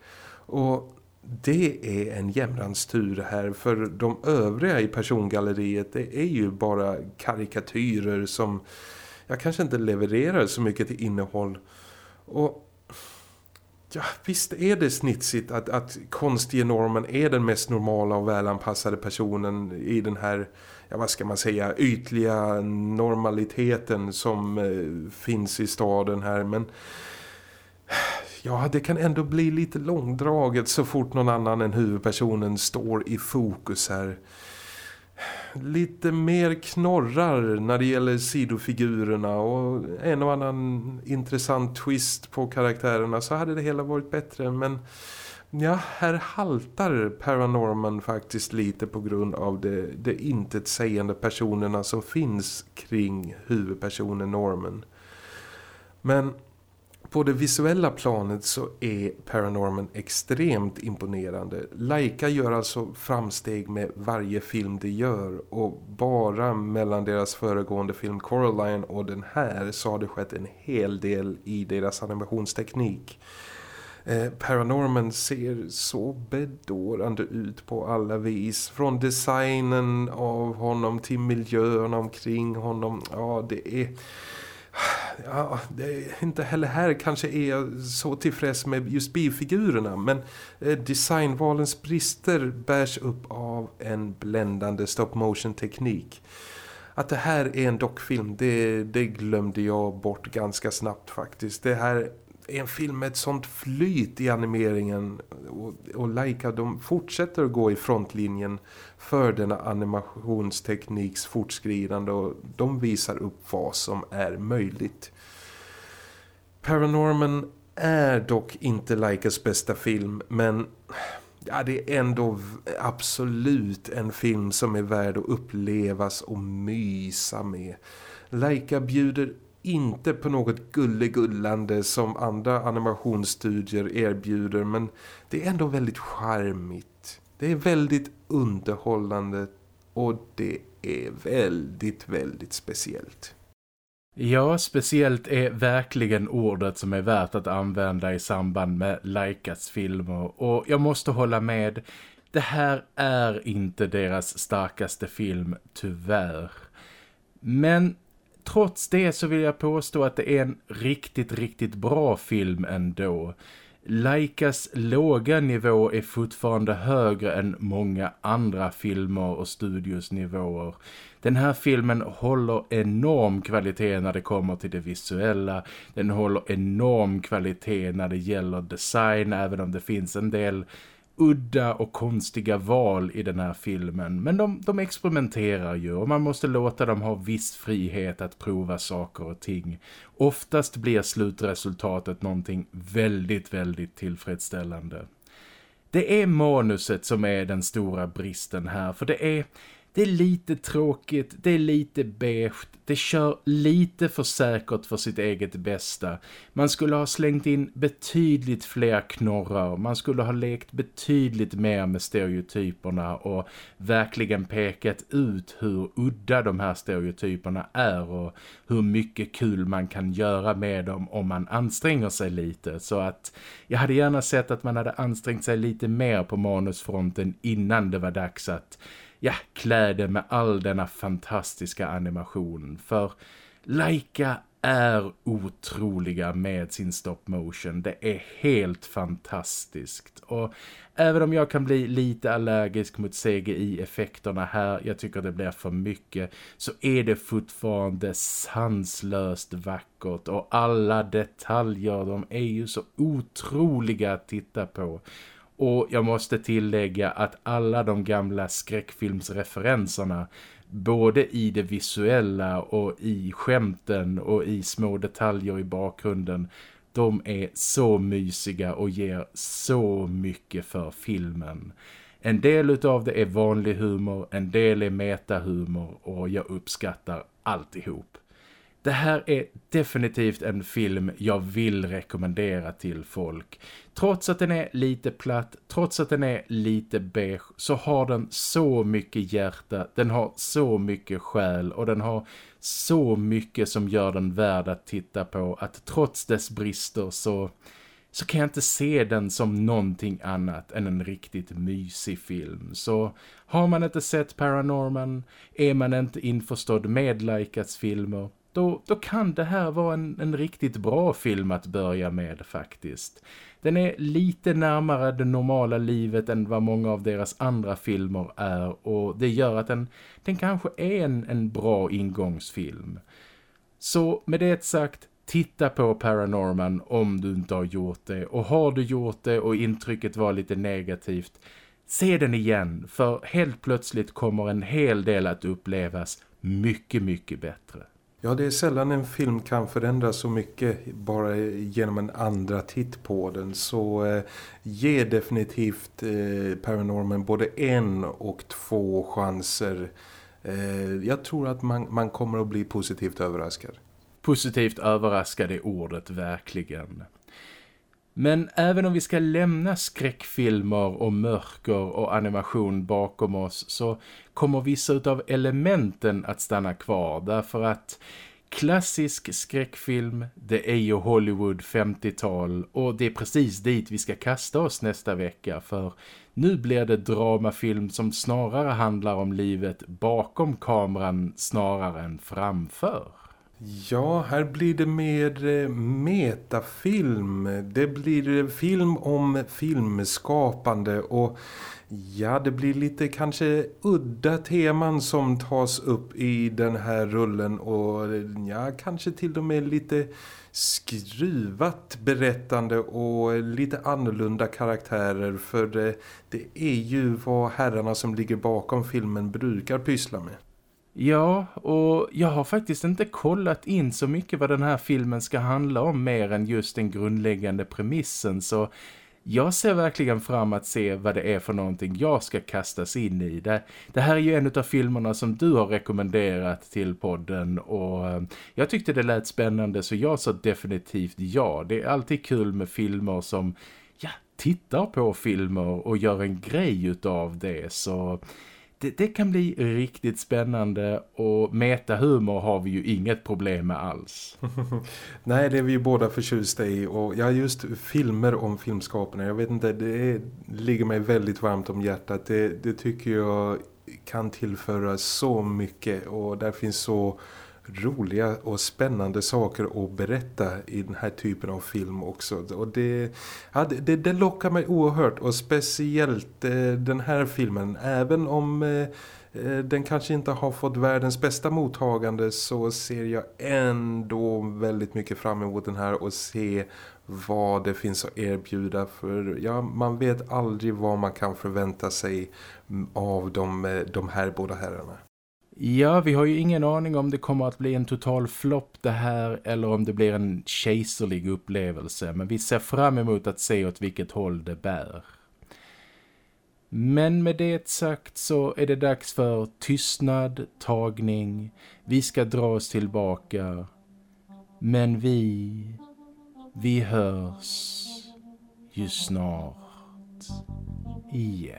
Och det är en jämrans tur här för de övriga i persongalleriet det är ju bara karikatyrer som jag kanske inte levererar så mycket till innehåll. Och Ja, visst är det snitsigt att, att konstige är den mest normala och välanpassade personen i den här, ja vad ska man säga, ytliga normaliteten som eh, finns i staden här. Men ja, det kan ändå bli lite långdraget så fort någon annan än huvudpersonen står i fokus här lite mer knorrar när det gäller sidofigurerna och en och annan intressant twist på karaktärerna så hade det hela varit bättre men ja, här haltar Paranorman faktiskt lite på grund av det, det intetsägande personerna som finns kring huvudpersonen Norman. Men på det visuella planet så är Paranorman extremt imponerande. Laika gör alltså framsteg med varje film de gör och bara mellan deras föregående film Coraline och den här så har det skett en hel del i deras animationsteknik. Eh, Paranorman ser så bedårande ut på alla vis. Från designen av honom till miljön omkring honom. Ja, det är ja, det är inte heller här kanske är jag så tillfreds med just bifigurerna men eh, designvalens brister bärs upp av en bländande stop motion teknik. Att det här är en dockfilm, det, det glömde jag bort ganska snabbt faktiskt. Det här är en film med ett sånt flyt i animeringen och, och Laika de fortsätter att gå i frontlinjen för denna animationstekniks fortskridande och de visar upp vad som är möjligt. Paranorman är dock inte Laikas bästa film men ja, det är ändå absolut en film som är värd att upplevas och mysa med. Laika bjuder inte på något gullegullande som andra animationsstudier erbjuder men det är ändå väldigt charmigt. Det är väldigt underhållande och det är väldigt, väldigt speciellt. Ja, speciellt är verkligen ordet som är värt att använda i samband med Laikas filmer och jag måste hålla med. Det här är inte deras starkaste film, tyvärr. Men trots det så vill jag påstå att det är en riktigt, riktigt bra film ändå. Laikas låga nivå är fortfarande högre än många andra filmer och studios nivåer. Den här filmen håller enorm kvalitet när det kommer till det visuella. Den håller enorm kvalitet när det gäller design även om det finns en del udda och konstiga val i den här filmen. Men de, de experimenterar ju och man måste låta dem ha viss frihet att prova saker och ting. Oftast blir slutresultatet någonting väldigt, väldigt tillfredsställande. Det är manuset som är den stora bristen här för det är det är lite tråkigt, det är lite beige, det kör lite för säkert för sitt eget bästa. Man skulle ha slängt in betydligt fler knorrar, man skulle ha lekt betydligt mer med stereotyperna och verkligen pekat ut hur udda de här stereotyperna är och hur mycket kul man kan göra med dem om man anstränger sig lite. Så att jag hade gärna sett att man hade ansträngt sig lite mer på manusfronten innan det var dags att ja, kläder med all denna fantastiska animation. För Laika är otroliga med sin stop motion. Det är helt fantastiskt. Och även om jag kan bli lite allergisk mot CGI-effekterna här, jag tycker det blir för mycket, så är det fortfarande sanslöst vackert. Och alla detaljer, de är ju så otroliga att titta på. Och jag måste tillägga att alla de gamla skräckfilmsreferenserna både i det visuella och i skämten och i små detaljer i bakgrunden de är så mysiga och ger så mycket för filmen. En del av det är vanlig humor, en del är metahumor och jag uppskattar alltihop. Det här är definitivt en film jag vill rekommendera till folk. Trots att den är lite platt, trots att den är lite beige så har den så mycket hjärta, den har så mycket själ och den har så mycket som gör den värd att titta på att trots dess brister så så kan jag inte se den som någonting annat än en riktigt mysig film. Så har man inte sett Paranorman, är man inte införstådd med Laikas filmer, då, då kan det här vara en, en riktigt bra film att börja med faktiskt. Den är lite närmare det normala livet än vad många av deras andra filmer är och det gör att den, den kanske är en, en bra ingångsfilm. Så med det sagt, titta på Paranorman om du inte har gjort det. Och har du gjort det och intrycket var lite negativt, se den igen. För helt plötsligt kommer en hel del att upplevas mycket, mycket bättre. Ja, det är sällan en film kan förändras så mycket bara genom en andra titt på den. Så eh, ge definitivt eh, Paranorman både en och två chanser. Eh, jag tror att man, man kommer att bli positivt överraskad. Positivt överraskad är ordet verkligen. Men även om vi ska lämna skräckfilmer och mörker och animation bakom oss så kommer vissa av elementen att stanna kvar därför att klassisk skräckfilm, det är ju Hollywood 50-tal och det är precis dit vi ska kasta oss nästa vecka för nu blir det dramafilm som snarare handlar om livet bakom kameran snarare än framför. Ja, här blir det mer eh, metafilm. Det blir eh, film om filmskapande och ja, det blir lite kanske udda teman som tas upp i den här rullen och eh, ja, kanske till och med lite skruvat berättande och lite annorlunda karaktärer för det, det är ju vad herrarna som ligger bakom filmen brukar pyssla med. Ja, och jag har faktiskt inte kollat in så mycket vad den här filmen ska handla om mer än just den grundläggande premissen så jag ser verkligen fram att se vad det är för någonting jag ska kastas in i. Det, det här är ju en av filmerna som du har rekommenderat till podden och eh, jag tyckte det lät spännande så jag sa definitivt ja. Det är alltid kul med filmer som ja, tittar på filmer och gör en grej utav det så det, det, kan bli riktigt spännande och metahumor har vi ju inget problem med alls. Nej, det är vi ju båda förtjusta i och ja, just filmer om filmskaparna, jag vet inte, det ligger mig väldigt varmt om hjärtat. Det, det tycker jag kan tillföra så mycket och där finns så roliga och spännande saker att berätta i den här typen av film också. Och det, ja, det, det lockar mig oerhört och speciellt eh, den här filmen. Även om eh, eh, den kanske inte har fått världens bästa mottagande så ser jag ändå väldigt mycket fram emot den här och se vad det finns att erbjuda för ja, man vet aldrig vad man kan förvänta sig av de, eh, de här båda herrarna. Ja, vi har ju ingen aning om det kommer att bli en total flopp det här eller om det blir en kejserlig upplevelse. Men vi ser fram emot att se åt vilket håll det bär. Men med det sagt så är det dags för tystnad, tagning. Vi ska dra oss tillbaka. Men vi, vi hörs ju snart igen.